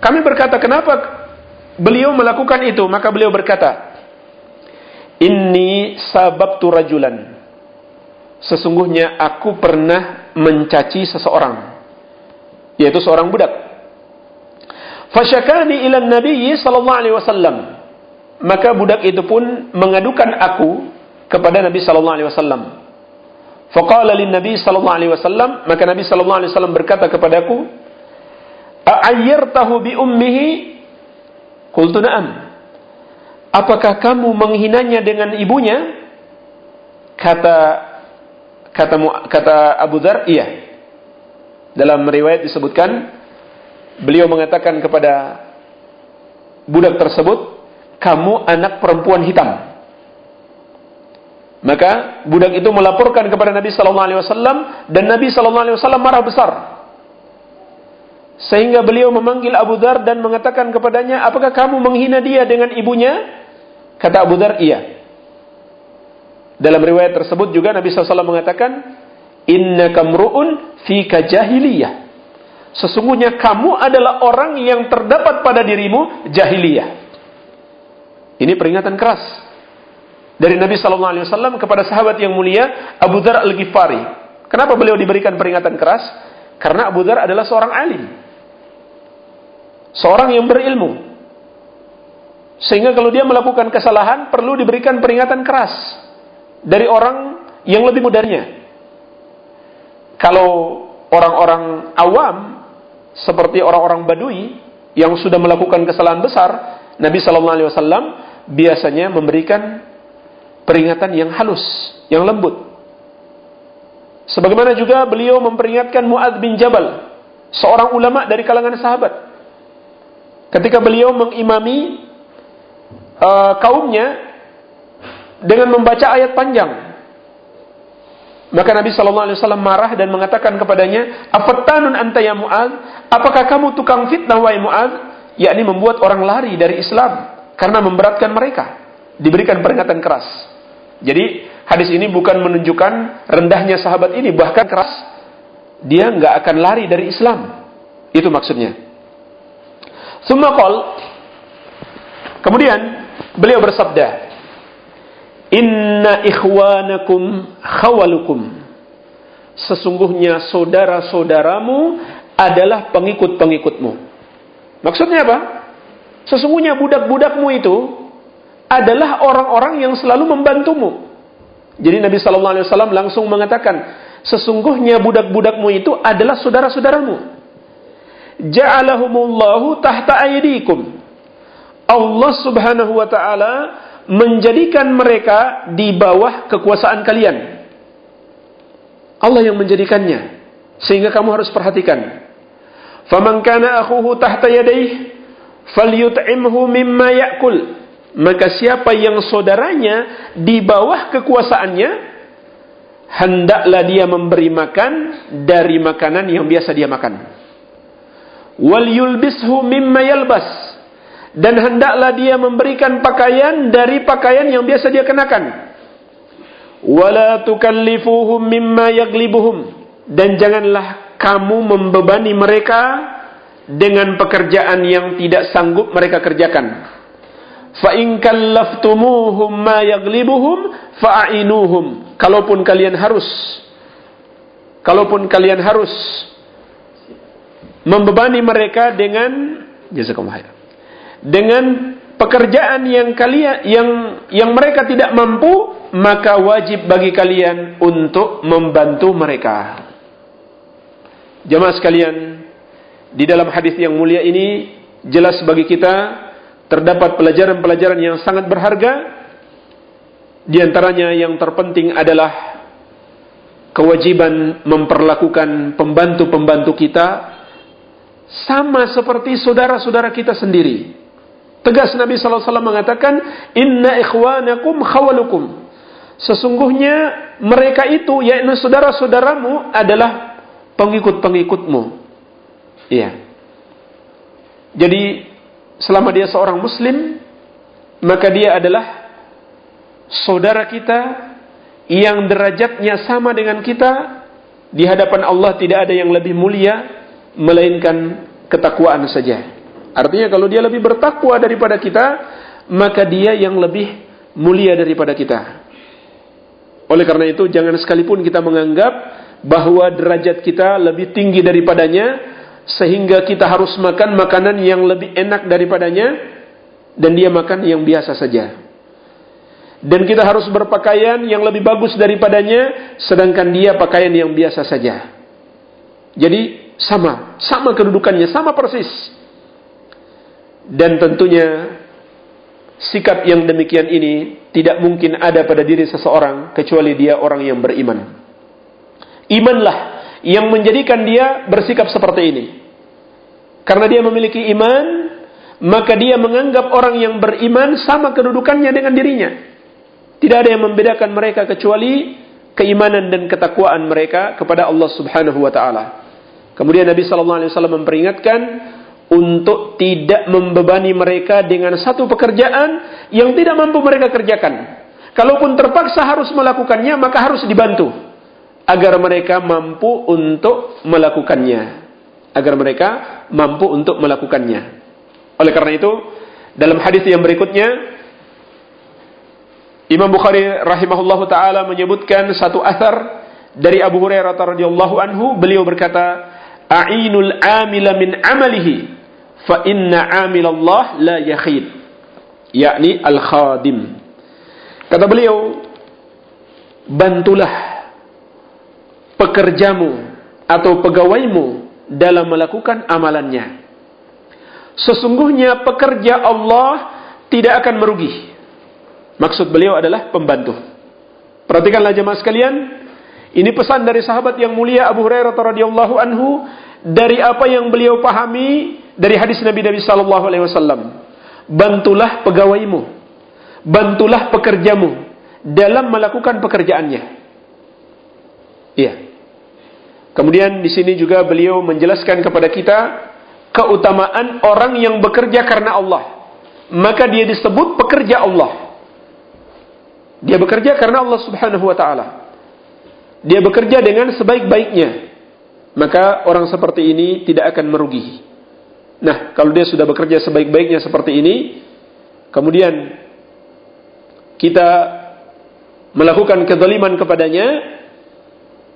Kami berkata, "Kenapa beliau melakukan itu?" Maka beliau berkata, "Inni sababtu rajulan." Sesungguhnya aku pernah mencaci seseorang yaitu seorang budak. Fasyakani ila Nabi sallallahu alaihi wasallam. Maka budak itu pun mengadukan aku kepada Nabi sallallahu alaihi wasallam. Faqala lin Nabi sallallahu alaihi wasallam, maka Nabi sallallahu alaihi wasallam berkata kepadaku, "A'ayyartahu bi ummihi?" Qultu na'am. Apakah kamu menghinanya dengan ibunya? Kata kata kata Abu Dzar, iya. Dalam riwayat disebutkan beliau mengatakan kepada budak tersebut, "Kamu anak perempuan hitam." Maka budak itu melaporkan kepada Nabi sallallahu alaihi wasallam dan Nabi sallallahu alaihi wasallam marah besar. Sehingga beliau memanggil Abu Dhar dan mengatakan kepadanya, "Apakah kamu menghina dia dengan ibunya?" Kata Abu Dhar, "Iya." Dalam riwayat tersebut juga Nabi SAW mengatakan, Inna kamru'un fika jahiliyah. Sesungguhnya kamu adalah orang yang terdapat pada dirimu jahiliyah. Ini peringatan keras dari Nabi Sallallahu Alaihi Wasallam kepada sahabat yang mulia Abu Dhar Al Ghifari. Kenapa beliau diberikan peringatan keras? Karena Abu Dhar adalah seorang alim, seorang yang berilmu, sehingga kalau dia melakukan kesalahan perlu diberikan peringatan keras dari orang yang lebih mudanya. Kalau orang-orang awam seperti orang-orang Badui yang sudah melakukan kesalahan besar, Nabi Shallallahu Alaihi Wasallam biasanya memberikan peringatan yang halus, yang lembut. Sebagaimana juga beliau memperingatkan Muad bin Jabal, seorang ulama dari kalangan sahabat. Ketika beliau mengimami uh, kaumnya dengan membaca ayat panjang, maka Nabi Shallallahu Alaihi Wasallam marah dan mengatakan kepadanya, Afatanun anta ya Mu'ad? Apakah kamu tukang fitnah wahai Mu'ad? Yakni membuat orang lari dari Islam karena memberatkan mereka. Diberikan peringatan keras. Jadi hadis ini bukan menunjukkan rendahnya sahabat ini, bahkan keras. Dia nggak akan lari dari Islam. Itu maksudnya. Sumakol. Kemudian beliau bersabda, Inna ikhwanakum khawalukum. Sesungguhnya saudara-saudaramu adalah pengikut-pengikutmu. Maksudnya apa? Sesungguhnya budak-budakmu itu adalah orang-orang yang selalu membantumu. Jadi Nabi Shallallahu Alaihi Wasallam langsung mengatakan, sesungguhnya budak-budakmu itu adalah saudara-saudaramu. Ja'alahumullahu tahta aydikum. Allah Subhanahu wa taala menjadikan mereka di bawah kekuasaan kalian. Allah yang menjadikannya. Sehingga kamu harus perhatikan. Faman kana akhuhu tahta yadayhi falyut'imhu mimma ya'kul. maka siapa yang saudaranya di bawah kekuasaannya hendaklah dia memberi makan dari makanan yang biasa dia makan wal yulbishu mimma yalbas dan hendaklah dia memberikan pakaian dari pakaian yang biasa dia kenakan. Wala tukallifuhum mimma yaglibuhum. Dan janganlah kamu membebani mereka dengan pekerjaan yang tidak sanggup mereka kerjakan. Fa in kallaftumuhum ma yaglibuhum fa'inuhum kalaupun kalian harus kalaupun kalian harus membebani mereka dengan jazakumullah dengan pekerjaan yang kalian yang yang mereka tidak mampu maka wajib bagi kalian untuk membantu mereka jemaah sekalian di dalam hadis yang mulia ini jelas bagi kita terdapat pelajaran-pelajaran yang sangat berharga di antaranya yang terpenting adalah kewajiban memperlakukan pembantu-pembantu kita sama seperti saudara-saudara kita sendiri. Tegas Nabi wasallam mengatakan, "Inna ikhwanakum khawalukum." Sesungguhnya mereka itu yaitu saudara-saudaramu adalah pengikut-pengikutmu. Iya. Jadi selama dia seorang muslim maka dia adalah saudara kita yang derajatnya sama dengan kita di hadapan Allah tidak ada yang lebih mulia melainkan ketakwaan saja. Artinya kalau dia lebih bertakwa daripada kita, maka dia yang lebih mulia daripada kita. Oleh karena itu jangan sekalipun kita menganggap bahwa derajat kita lebih tinggi daripadanya sehingga kita harus makan makanan yang lebih enak daripadanya dan dia makan yang biasa saja. Dan kita harus berpakaian yang lebih bagus daripadanya sedangkan dia pakaian yang biasa saja. Jadi sama, sama kedudukannya, sama persis. Dan tentunya sikap yang demikian ini tidak mungkin ada pada diri seseorang kecuali dia orang yang beriman. Imanlah yang menjadikan dia bersikap seperti ini. Karena dia memiliki iman, maka dia menganggap orang yang beriman sama kedudukannya dengan dirinya. Tidak ada yang membedakan mereka kecuali keimanan dan ketakwaan mereka kepada Allah Subhanahu wa taala. Kemudian Nabi sallallahu alaihi wasallam memperingatkan untuk tidak membebani mereka dengan satu pekerjaan yang tidak mampu mereka kerjakan. Kalaupun terpaksa harus melakukannya, maka harus dibantu agar mereka mampu untuk melakukannya. Agar mereka mampu untuk melakukannya. Oleh karena itu dalam hadis yang berikutnya Imam Bukhari rahimahullahu taala menyebutkan satu asar dari Abu Hurairah radhiyallahu anhu. Beliau berkata a'inul amila min amalihi fa inna amilallah la yakhid yakni al khadim kata beliau bantulah pekerjamu atau pegawaimu dalam melakukan amalannya. Sesungguhnya pekerja Allah tidak akan merugi. Maksud beliau adalah pembantu. Perhatikanlah jemaah sekalian, ini pesan dari sahabat yang mulia Abu Hurairah radhiyallahu anhu dari apa yang beliau pahami dari hadis Nabi Nabi sallallahu alaihi wasallam. Bantulah pegawaimu, bantulah pekerjamu dalam melakukan pekerjaannya. Iya. Kemudian di sini juga beliau menjelaskan kepada kita keutamaan orang yang bekerja karena Allah. Maka dia disebut pekerja Allah. Dia bekerja karena Allah Subhanahu wa taala. Dia bekerja dengan sebaik-baiknya. Maka orang seperti ini tidak akan merugi. Nah, kalau dia sudah bekerja sebaik-baiknya seperti ini, kemudian kita melakukan kezaliman kepadanya,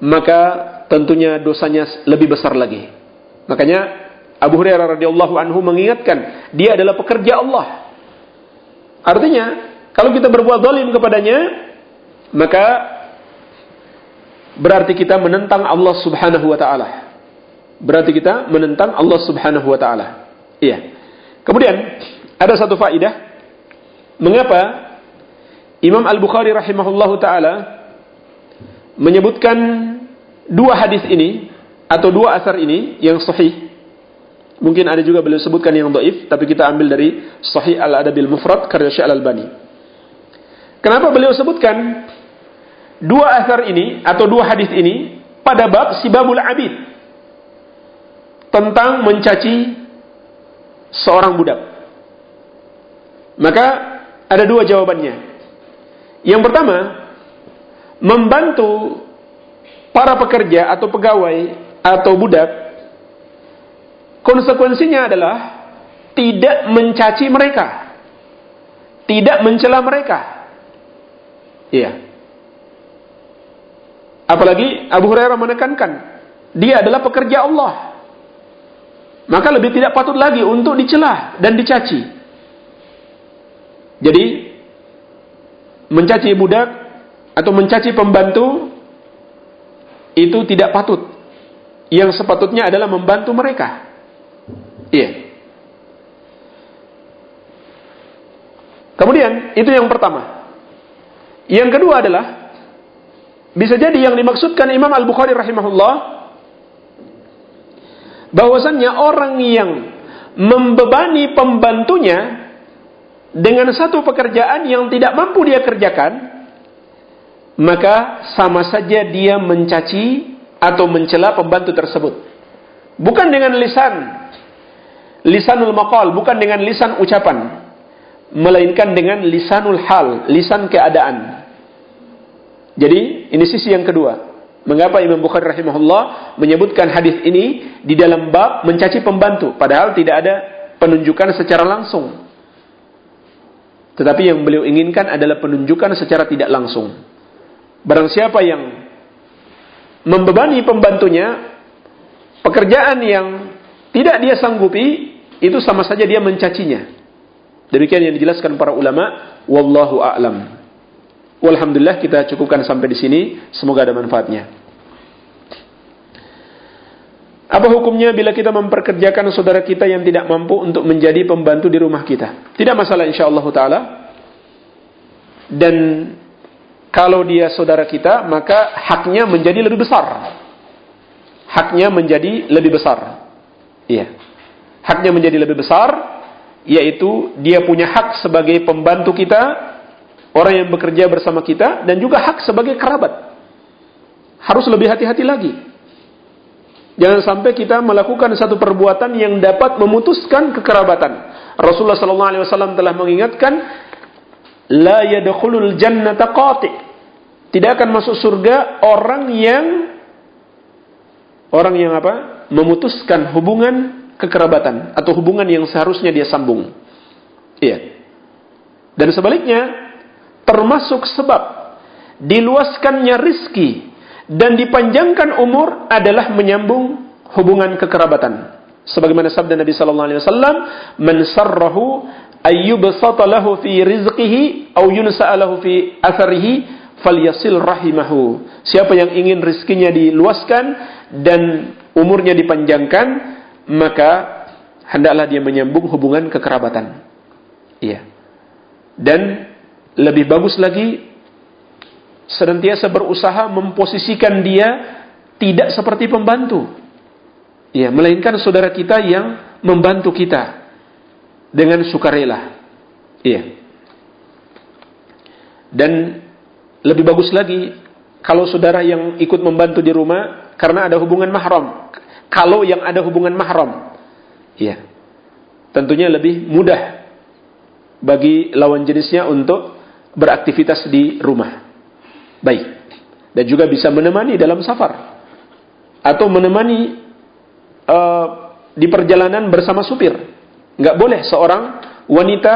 maka tentunya dosanya lebih besar lagi. Makanya Abu Hurairah radhiyallahu anhu mengingatkan, dia adalah pekerja Allah. Artinya, kalau kita berbuat zalim kepadanya, maka berarti kita menentang Allah Subhanahu wa taala. Berarti kita menentang Allah Subhanahu wa taala. Iya. Kemudian ada satu faidah mengapa Imam Al-Bukhari rahimahullahu taala menyebutkan dua hadis ini atau dua asar ini yang sahih Mungkin ada juga beliau sebutkan yang doif, tapi kita ambil dari Sahih Al-Adabil Mufrad karya Syekh Al-Albani. Kenapa beliau sebutkan dua asar ini atau dua hadis ini pada bab Sibabul Abid tentang mencaci seorang budak? Maka ada dua jawabannya. Yang pertama, membantu para pekerja atau pegawai atau budak Konsekuensinya adalah tidak mencaci mereka. Tidak mencela mereka. Iya. Apalagi Abu Hurairah menekankan, dia adalah pekerja Allah. Maka lebih tidak patut lagi untuk dicela dan dicaci. Jadi, mencaci budak atau mencaci pembantu itu tidak patut. Yang sepatutnya adalah membantu mereka. Iya. Kemudian itu yang pertama. Yang kedua adalah bisa jadi yang dimaksudkan Imam Al Bukhari rahimahullah bahwasannya orang yang membebani pembantunya dengan satu pekerjaan yang tidak mampu dia kerjakan maka sama saja dia mencaci atau mencela pembantu tersebut. Bukan dengan lisan lisanul maqal bukan dengan lisan ucapan melainkan dengan lisanul hal lisan keadaan. Jadi ini sisi yang kedua. Mengapa Imam Bukhari rahimahullah menyebutkan hadis ini di dalam bab mencaci pembantu padahal tidak ada penunjukan secara langsung tetapi yang beliau inginkan adalah penunjukan secara tidak langsung barang siapa yang membebani pembantunya pekerjaan yang tidak dia sanggupi itu sama saja dia mencacinya. Demikian yang dijelaskan para ulama, wallahu a'lam. Walhamdulillah kita cukupkan sampai di sini, semoga ada manfaatnya. Apa hukumnya bila kita memperkerjakan saudara kita yang tidak mampu untuk menjadi pembantu di rumah kita? Tidak masalah insyaallah taala. Dan kalau dia saudara kita, maka haknya menjadi lebih besar. Haknya menjadi lebih besar. Iya haknya menjadi lebih besar, yaitu dia punya hak sebagai pembantu kita, orang yang bekerja bersama kita, dan juga hak sebagai kerabat. Harus lebih hati-hati lagi. Jangan sampai kita melakukan satu perbuatan yang dapat memutuskan kekerabatan. Rasulullah sallallahu alaihi wasallam telah mengingatkan, la yadkhulul jannata qati. Tidak akan masuk surga orang yang orang yang apa? memutuskan hubungan kekerabatan atau hubungan yang seharusnya dia sambung. Iya. Dan sebaliknya, termasuk sebab diluaskannya rizki dan dipanjangkan umur adalah menyambung hubungan kekerabatan. Sebagaimana sabda Nabi sallallahu alaihi wasallam, "Man sarrahu ayyubsata fi rizqihi aw yunsa'a lahu fi atharihi falyasil rahimahu." Siapa yang ingin rizkinya diluaskan dan umurnya dipanjangkan, maka hendaklah dia menyambung hubungan kekerabatan. Iya. Dan lebih bagus lagi senantiasa berusaha memposisikan dia tidak seperti pembantu. Iya, melainkan saudara kita yang membantu kita dengan sukarela. Iya. Dan lebih bagus lagi kalau saudara yang ikut membantu di rumah karena ada hubungan mahram kalau yang ada hubungan mahram. Ya. Tentunya lebih mudah bagi lawan jenisnya untuk beraktivitas di rumah. Baik. Dan juga bisa menemani dalam safar. Atau menemani uh, di perjalanan bersama supir. Nggak boleh seorang wanita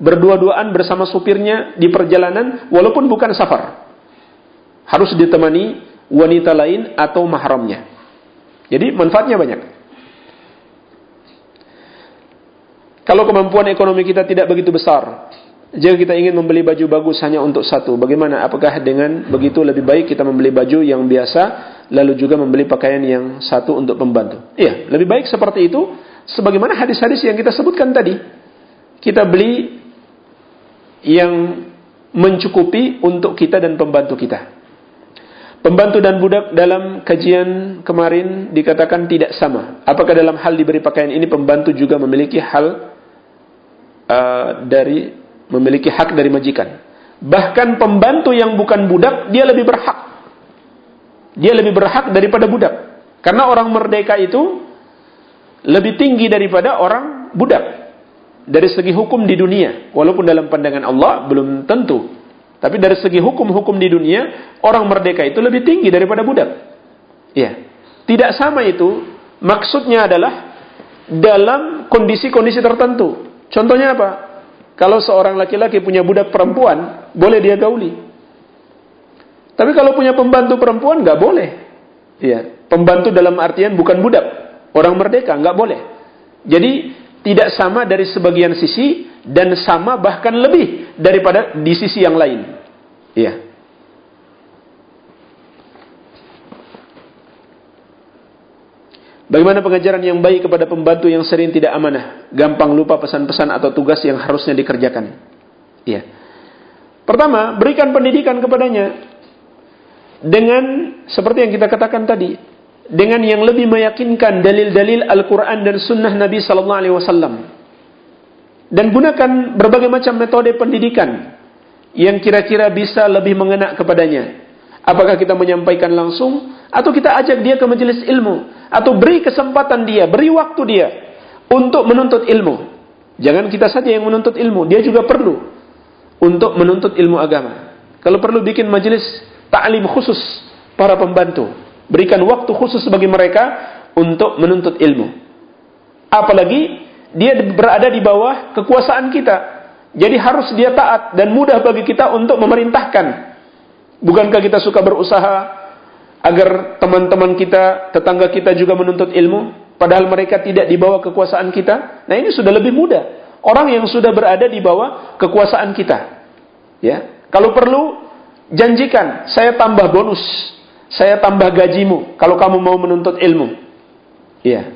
berdua-duaan bersama supirnya di perjalanan walaupun bukan safar. Harus ditemani wanita lain atau mahramnya. Jadi manfaatnya banyak. Kalau kemampuan ekonomi kita tidak begitu besar, jika kita ingin membeli baju bagus hanya untuk satu, bagaimana? Apakah dengan begitu lebih baik kita membeli baju yang biasa, lalu juga membeli pakaian yang satu untuk pembantu? Iya, lebih baik seperti itu. Sebagaimana hadis-hadis yang kita sebutkan tadi, kita beli yang mencukupi untuk kita dan pembantu kita. Pembantu dan budak dalam kajian kemarin dikatakan tidak sama. Apakah dalam hal diberi pakaian ini pembantu juga memiliki hal uh, dari memiliki hak dari majikan? Bahkan pembantu yang bukan budak dia lebih berhak. Dia lebih berhak daripada budak. Karena orang merdeka itu lebih tinggi daripada orang budak. Dari segi hukum di dunia, walaupun dalam pandangan Allah belum tentu tapi dari segi hukum-hukum di dunia, orang merdeka itu lebih tinggi daripada budak. Ya. Tidak sama itu, maksudnya adalah dalam kondisi-kondisi tertentu. Contohnya apa? Kalau seorang laki-laki punya budak perempuan, boleh dia gauli. Tapi kalau punya pembantu perempuan, nggak boleh. Ya. Pembantu dalam artian bukan budak. Orang merdeka, nggak boleh. Jadi, tidak sama dari sebagian sisi dan sama bahkan lebih daripada di sisi yang lain. Iya. Bagaimana pengajaran yang baik kepada pembantu yang sering tidak amanah, gampang lupa pesan-pesan atau tugas yang harusnya dikerjakan? Iya. Pertama, berikan pendidikan kepadanya dengan seperti yang kita katakan tadi, dengan yang lebih meyakinkan dalil-dalil Al-Quran dan Sunnah Nabi Sallallahu Alaihi Wasallam dan gunakan berbagai macam metode pendidikan yang kira-kira bisa lebih mengena kepadanya. Apakah kita menyampaikan langsung atau kita ajak dia ke majelis ilmu atau beri kesempatan dia, beri waktu dia untuk menuntut ilmu. Jangan kita saja yang menuntut ilmu, dia juga perlu untuk menuntut ilmu agama. Kalau perlu bikin majelis ta'lim khusus para pembantu, berikan waktu khusus bagi mereka untuk menuntut ilmu. Apalagi dia berada di bawah kekuasaan kita. Jadi harus dia taat dan mudah bagi kita untuk memerintahkan. Bukankah kita suka berusaha agar teman-teman kita, tetangga kita juga menuntut ilmu, padahal mereka tidak di bawah kekuasaan kita? Nah, ini sudah lebih mudah. Orang yang sudah berada di bawah kekuasaan kita. Ya. Kalau perlu janjikan, saya tambah bonus, saya tambah gajimu kalau kamu mau menuntut ilmu. Ya.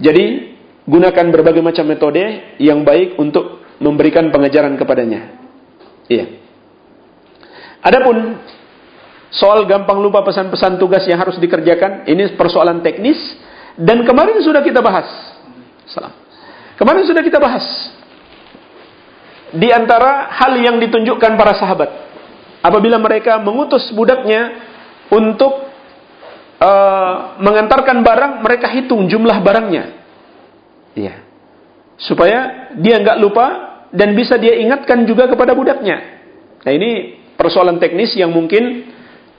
Jadi gunakan berbagai macam metode yang baik untuk memberikan pengajaran kepadanya. Iya. Adapun soal gampang lupa pesan-pesan tugas yang harus dikerjakan, ini persoalan teknis dan kemarin sudah kita bahas. Salam. Kemarin sudah kita bahas. Di antara hal yang ditunjukkan para sahabat apabila mereka mengutus budaknya untuk uh, mengantarkan barang, mereka hitung jumlah barangnya. Iya. Supaya dia nggak lupa dan bisa dia ingatkan juga kepada budaknya. Nah ini persoalan teknis yang mungkin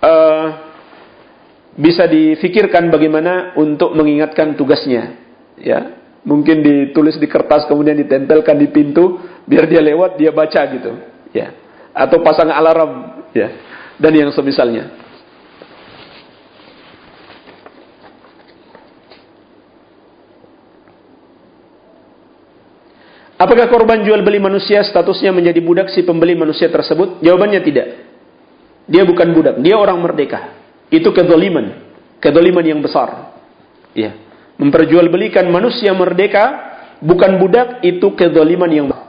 uh, bisa difikirkan bagaimana untuk mengingatkan tugasnya. Ya, mungkin ditulis di kertas kemudian ditempelkan di pintu biar dia lewat dia baca gitu. Ya, atau pasang alarm. Ya, dan yang semisalnya. Apakah korban jual beli manusia statusnya menjadi budak si pembeli manusia tersebut? Jawabannya tidak. Dia bukan budak, dia orang merdeka. Itu kedoliman, kedoliman yang besar. Ya. Memperjualbelikan manusia merdeka bukan budak itu kedoliman yang besar.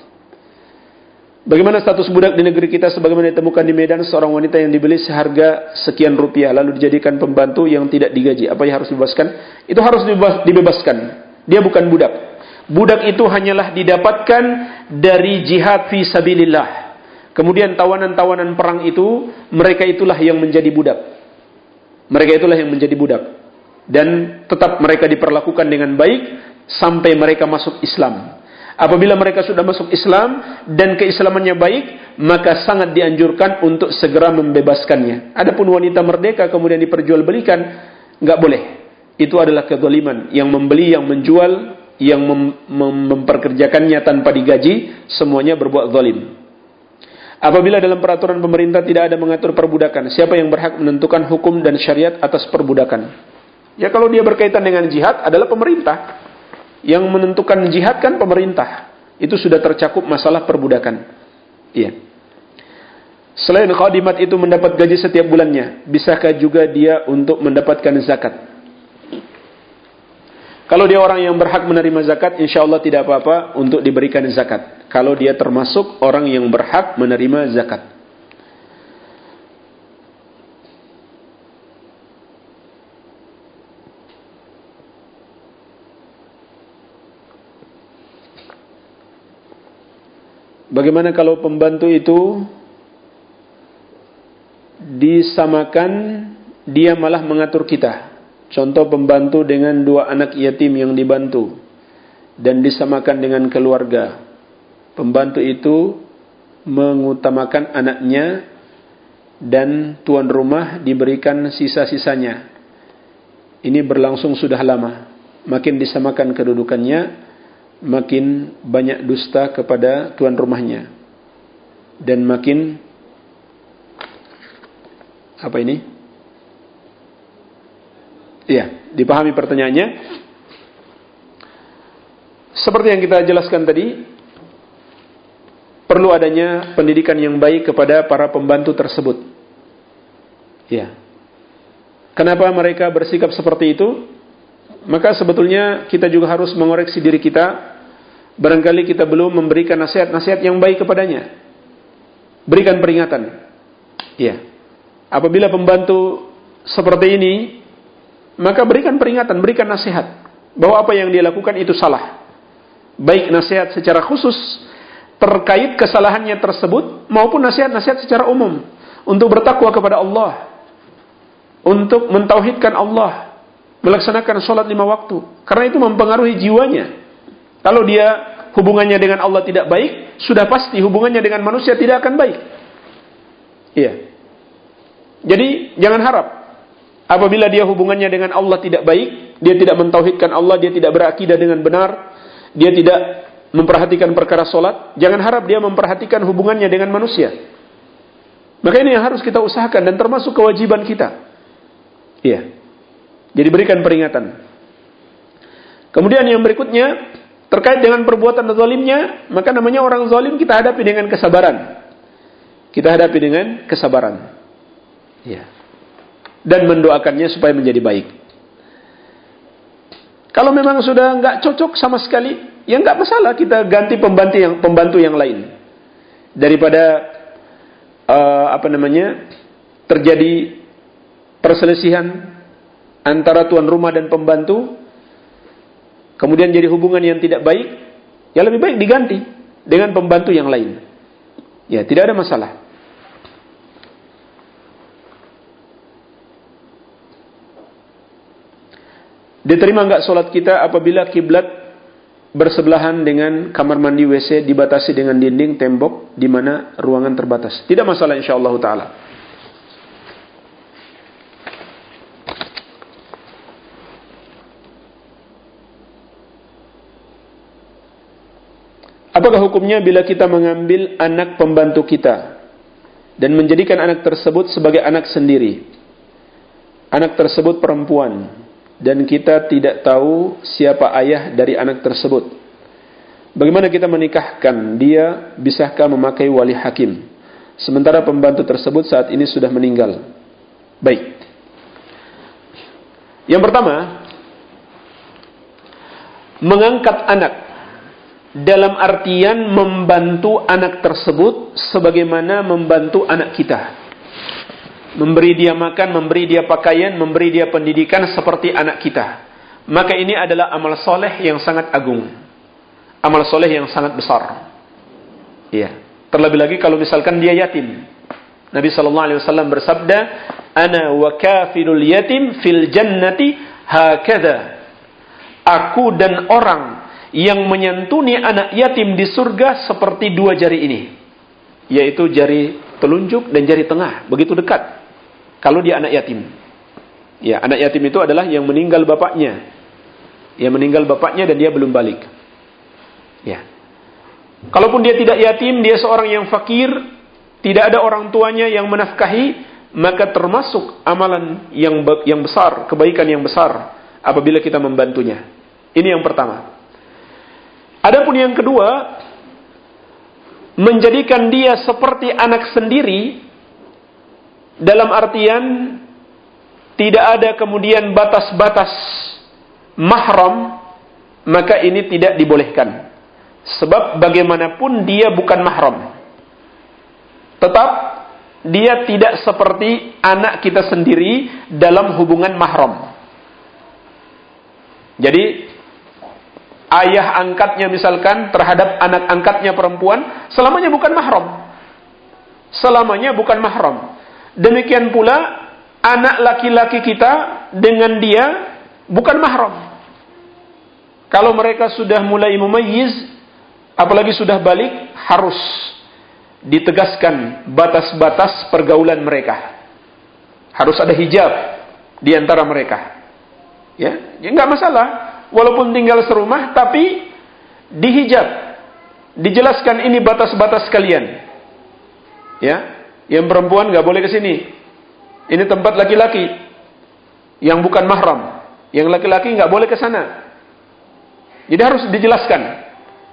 Bagaimana status budak di negeri kita sebagaimana ditemukan di Medan seorang wanita yang dibeli seharga sekian rupiah lalu dijadikan pembantu yang tidak digaji. Apa yang harus dibebaskan? Itu harus dibebaskan. Dia bukan budak. Budak itu hanyalah didapatkan dari jihad fi sabilillah. Kemudian tawanan-tawanan perang itu, mereka itulah yang menjadi budak. Mereka itulah yang menjadi budak. Dan tetap mereka diperlakukan dengan baik sampai mereka masuk Islam. Apabila mereka sudah masuk Islam dan keislamannya baik, maka sangat dianjurkan untuk segera membebaskannya. Adapun wanita merdeka kemudian diperjualbelikan, nggak boleh. Itu adalah kezaliman yang membeli, yang menjual yang mem mem memperkerjakannya tanpa digaji semuanya berbuat zalim. Apabila dalam peraturan pemerintah tidak ada mengatur perbudakan, siapa yang berhak menentukan hukum dan syariat atas perbudakan? Ya kalau dia berkaitan dengan jihad adalah pemerintah. Yang menentukan jihad kan pemerintah. Itu sudah tercakup masalah perbudakan. Iya. Selain khadimat itu mendapat gaji setiap bulannya, bisakah juga dia untuk mendapatkan zakat? Kalau dia orang yang berhak menerima zakat, insya Allah tidak apa-apa untuk diberikan zakat. Kalau dia termasuk orang yang berhak menerima zakat. Bagaimana kalau pembantu itu disamakan dia malah mengatur kita? Contoh pembantu dengan dua anak yatim yang dibantu dan disamakan dengan keluarga. Pembantu itu mengutamakan anaknya dan tuan rumah diberikan sisa-sisanya. Ini berlangsung sudah lama. Makin disamakan kedudukannya, makin banyak dusta kepada tuan rumahnya. Dan makin apa ini? Iya, dipahami pertanyaannya. Seperti yang kita jelaskan tadi, perlu adanya pendidikan yang baik kepada para pembantu tersebut. Ya. Kenapa mereka bersikap seperti itu? Maka sebetulnya kita juga harus mengoreksi diri kita. Barangkali kita belum memberikan nasihat-nasihat yang baik kepadanya. Berikan peringatan. Ya. Apabila pembantu seperti ini, maka berikan peringatan, berikan nasihat bahwa apa yang dia lakukan itu salah. Baik nasihat secara khusus terkait kesalahannya tersebut maupun nasihat-nasihat secara umum untuk bertakwa kepada Allah, untuk mentauhidkan Allah, melaksanakan sholat lima waktu. Karena itu mempengaruhi jiwanya. Kalau dia hubungannya dengan Allah tidak baik, sudah pasti hubungannya dengan manusia tidak akan baik. Iya. Jadi jangan harap apabila dia hubungannya dengan Allah tidak baik, dia tidak mentauhidkan Allah, dia tidak berakidah dengan benar, dia tidak memperhatikan perkara solat, jangan harap dia memperhatikan hubungannya dengan manusia. Maka ini yang harus kita usahakan dan termasuk kewajiban kita. Iya. Jadi berikan peringatan. Kemudian yang berikutnya terkait dengan perbuatan zalimnya, maka namanya orang zalim kita hadapi dengan kesabaran. Kita hadapi dengan kesabaran. Ya. Dan mendoakannya supaya menjadi baik. Kalau memang sudah nggak cocok sama sekali, ya nggak masalah kita ganti pembantu yang pembantu yang lain daripada uh, apa namanya terjadi perselisihan antara tuan rumah dan pembantu, kemudian jadi hubungan yang tidak baik, ya lebih baik diganti dengan pembantu yang lain. Ya tidak ada masalah. Diterima enggak solat kita apabila kiblat bersebelahan dengan kamar mandi WC dibatasi dengan dinding tembok di mana ruangan terbatas? Tidak masalah insyaallah taala. Apakah hukumnya bila kita mengambil anak pembantu kita dan menjadikan anak tersebut sebagai anak sendiri? Anak tersebut perempuan dan kita tidak tahu siapa ayah dari anak tersebut. Bagaimana kita menikahkan dia? Bisakah memakai wali hakim? Sementara pembantu tersebut saat ini sudah meninggal. Baik. Yang pertama, mengangkat anak dalam artian membantu anak tersebut sebagaimana membantu anak kita memberi dia makan, memberi dia pakaian, memberi dia pendidikan seperti anak kita. Maka ini adalah amal soleh yang sangat agung. Amal soleh yang sangat besar. Iya. Terlebih lagi kalau misalkan dia yatim. Nabi Shallallahu Alaihi Wasallam bersabda, "Ana wa kafilul yatim fil jannati hakada." Aku dan orang yang menyantuni anak yatim di surga seperti dua jari ini, yaitu jari telunjuk dan jari tengah, begitu dekat. Kalau dia anak yatim. Ya, anak yatim itu adalah yang meninggal bapaknya. Yang meninggal bapaknya dan dia belum balik. Ya. Kalaupun dia tidak yatim, dia seorang yang fakir, tidak ada orang tuanya yang menafkahi, maka termasuk amalan yang yang besar, kebaikan yang besar apabila kita membantunya. Ini yang pertama. Adapun yang kedua, menjadikan dia seperti anak sendiri dalam artian tidak ada kemudian batas-batas mahram maka ini tidak dibolehkan sebab bagaimanapun dia bukan mahram tetap dia tidak seperti anak kita sendiri dalam hubungan mahram jadi ayah angkatnya misalkan terhadap anak angkatnya perempuan, selamanya bukan mahram. Selamanya bukan mahram. Demikian pula anak laki-laki kita dengan dia bukan mahram. Kalau mereka sudah mulai memayyiz, apalagi sudah balik, harus ditegaskan batas-batas pergaulan mereka. Harus ada hijab di antara mereka. Ya, ya nggak masalah. Walaupun tinggal serumah, tapi dihijab. Dijelaskan ini batas-batas kalian. Ya, yang perempuan nggak boleh ke sini. Ini tempat laki-laki yang bukan mahram. Yang laki-laki nggak boleh ke sana. Jadi harus dijelaskan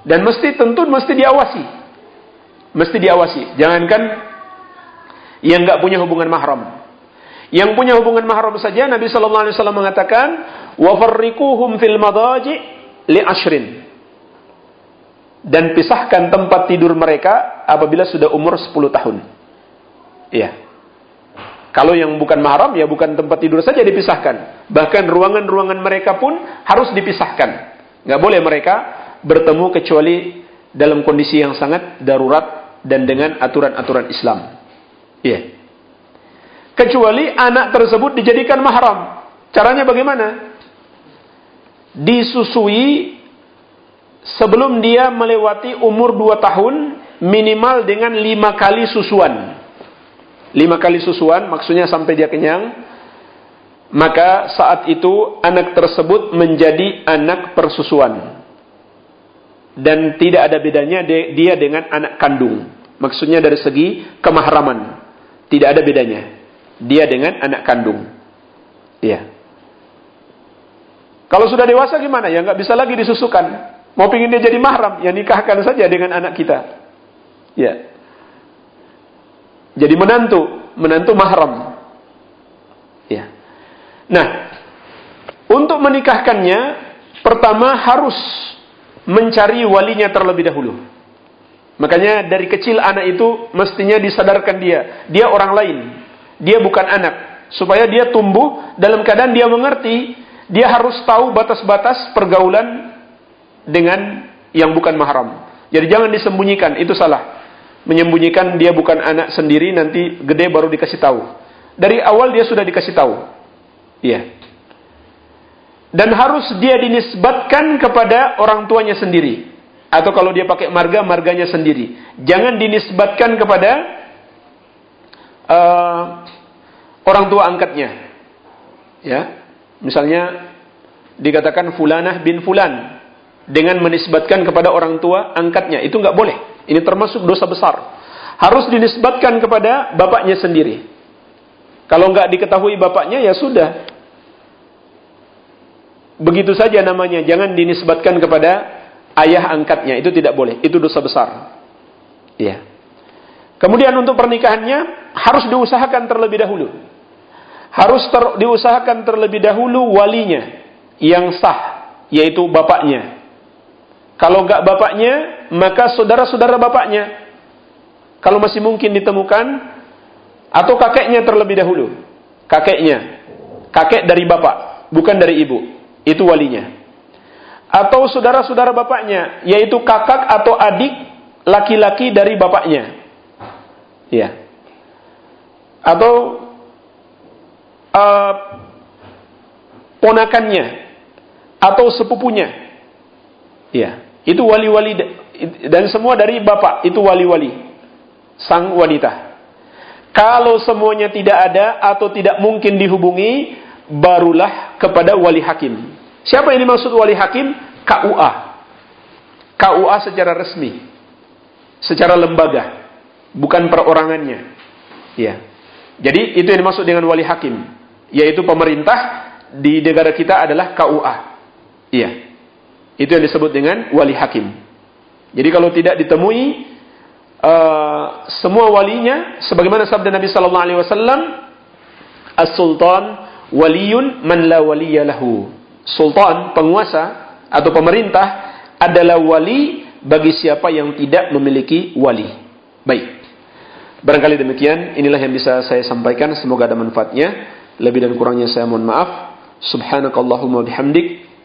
dan mesti tentu mesti diawasi. Mesti diawasi. Jangankan yang nggak punya hubungan mahram. Yang punya hubungan mahram saja Nabi sallallahu alaihi wasallam mengatakan wa fil madaji li ashrin. Dan pisahkan tempat tidur mereka apabila sudah umur 10 tahun. Iya. Kalau yang bukan mahram ya bukan tempat tidur saja dipisahkan. Bahkan ruangan-ruangan mereka pun harus dipisahkan. Nggak boleh mereka bertemu kecuali dalam kondisi yang sangat darurat dan dengan aturan-aturan Islam. Iya kecuali anak tersebut dijadikan mahram. Caranya bagaimana? Disusui sebelum dia melewati umur 2 tahun minimal dengan 5 kali susuan. 5 kali susuan maksudnya sampai dia kenyang. Maka saat itu anak tersebut menjadi anak persusuan. Dan tidak ada bedanya dia dengan anak kandung. Maksudnya dari segi kemahraman. Tidak ada bedanya dia dengan anak kandung. Iya. Kalau sudah dewasa gimana? Ya nggak bisa lagi disusukan. Mau pingin dia jadi mahram, ya nikahkan saja dengan anak kita. Ya. Jadi menantu, menantu mahram. Ya. Nah, untuk menikahkannya, pertama harus mencari walinya terlebih dahulu. Makanya dari kecil anak itu mestinya disadarkan dia, dia orang lain, dia bukan anak. Supaya dia tumbuh dalam keadaan dia mengerti, dia harus tahu batas-batas pergaulan dengan yang bukan mahram. Jadi jangan disembunyikan, itu salah. Menyembunyikan dia bukan anak sendiri, nanti gede baru dikasih tahu. Dari awal dia sudah dikasih tahu. Iya. Dan harus dia dinisbatkan kepada orang tuanya sendiri. Atau kalau dia pakai marga, marganya sendiri. Jangan dinisbatkan kepada uh, orang tua angkatnya. Ya. Misalnya dikatakan fulanah bin fulan dengan menisbatkan kepada orang tua angkatnya, itu nggak boleh. Ini termasuk dosa besar. Harus dinisbatkan kepada bapaknya sendiri. Kalau nggak diketahui bapaknya ya sudah. Begitu saja namanya, jangan dinisbatkan kepada ayah angkatnya, itu tidak boleh. Itu dosa besar. Iya. Kemudian untuk pernikahannya harus diusahakan terlebih dahulu harus ter, diusahakan terlebih dahulu walinya yang sah, yaitu bapaknya. Kalau enggak bapaknya, maka saudara-saudara bapaknya. Kalau masih mungkin ditemukan, atau kakeknya terlebih dahulu. Kakeknya. Kakek dari bapak, bukan dari ibu. Itu walinya. Atau saudara-saudara bapaknya, yaitu kakak atau adik laki-laki dari bapaknya. Ya. Atau uh, ponakannya atau sepupunya. Ya, itu wali-wali dan semua dari bapak itu wali-wali sang wanita. Kalau semuanya tidak ada atau tidak mungkin dihubungi, barulah kepada wali hakim. Siapa yang dimaksud wali hakim? KUA. KUA secara resmi. Secara lembaga. Bukan perorangannya. Ya. Jadi itu yang dimaksud dengan wali hakim yaitu pemerintah di negara kita adalah KUA. Iya. Itu yang disebut dengan wali hakim. Jadi kalau tidak ditemui uh, semua walinya sebagaimana sabda Nabi sallallahu alaihi wasallam as-sultan waliyun man la waliya lahu. Sultan, penguasa atau pemerintah adalah wali bagi siapa yang tidak memiliki wali. Baik. Barangkali demikian, inilah yang bisa saya sampaikan, semoga ada manfaatnya. Lebih dan kurangnya saya mohon maaf. Subhanakallahumma bihamdik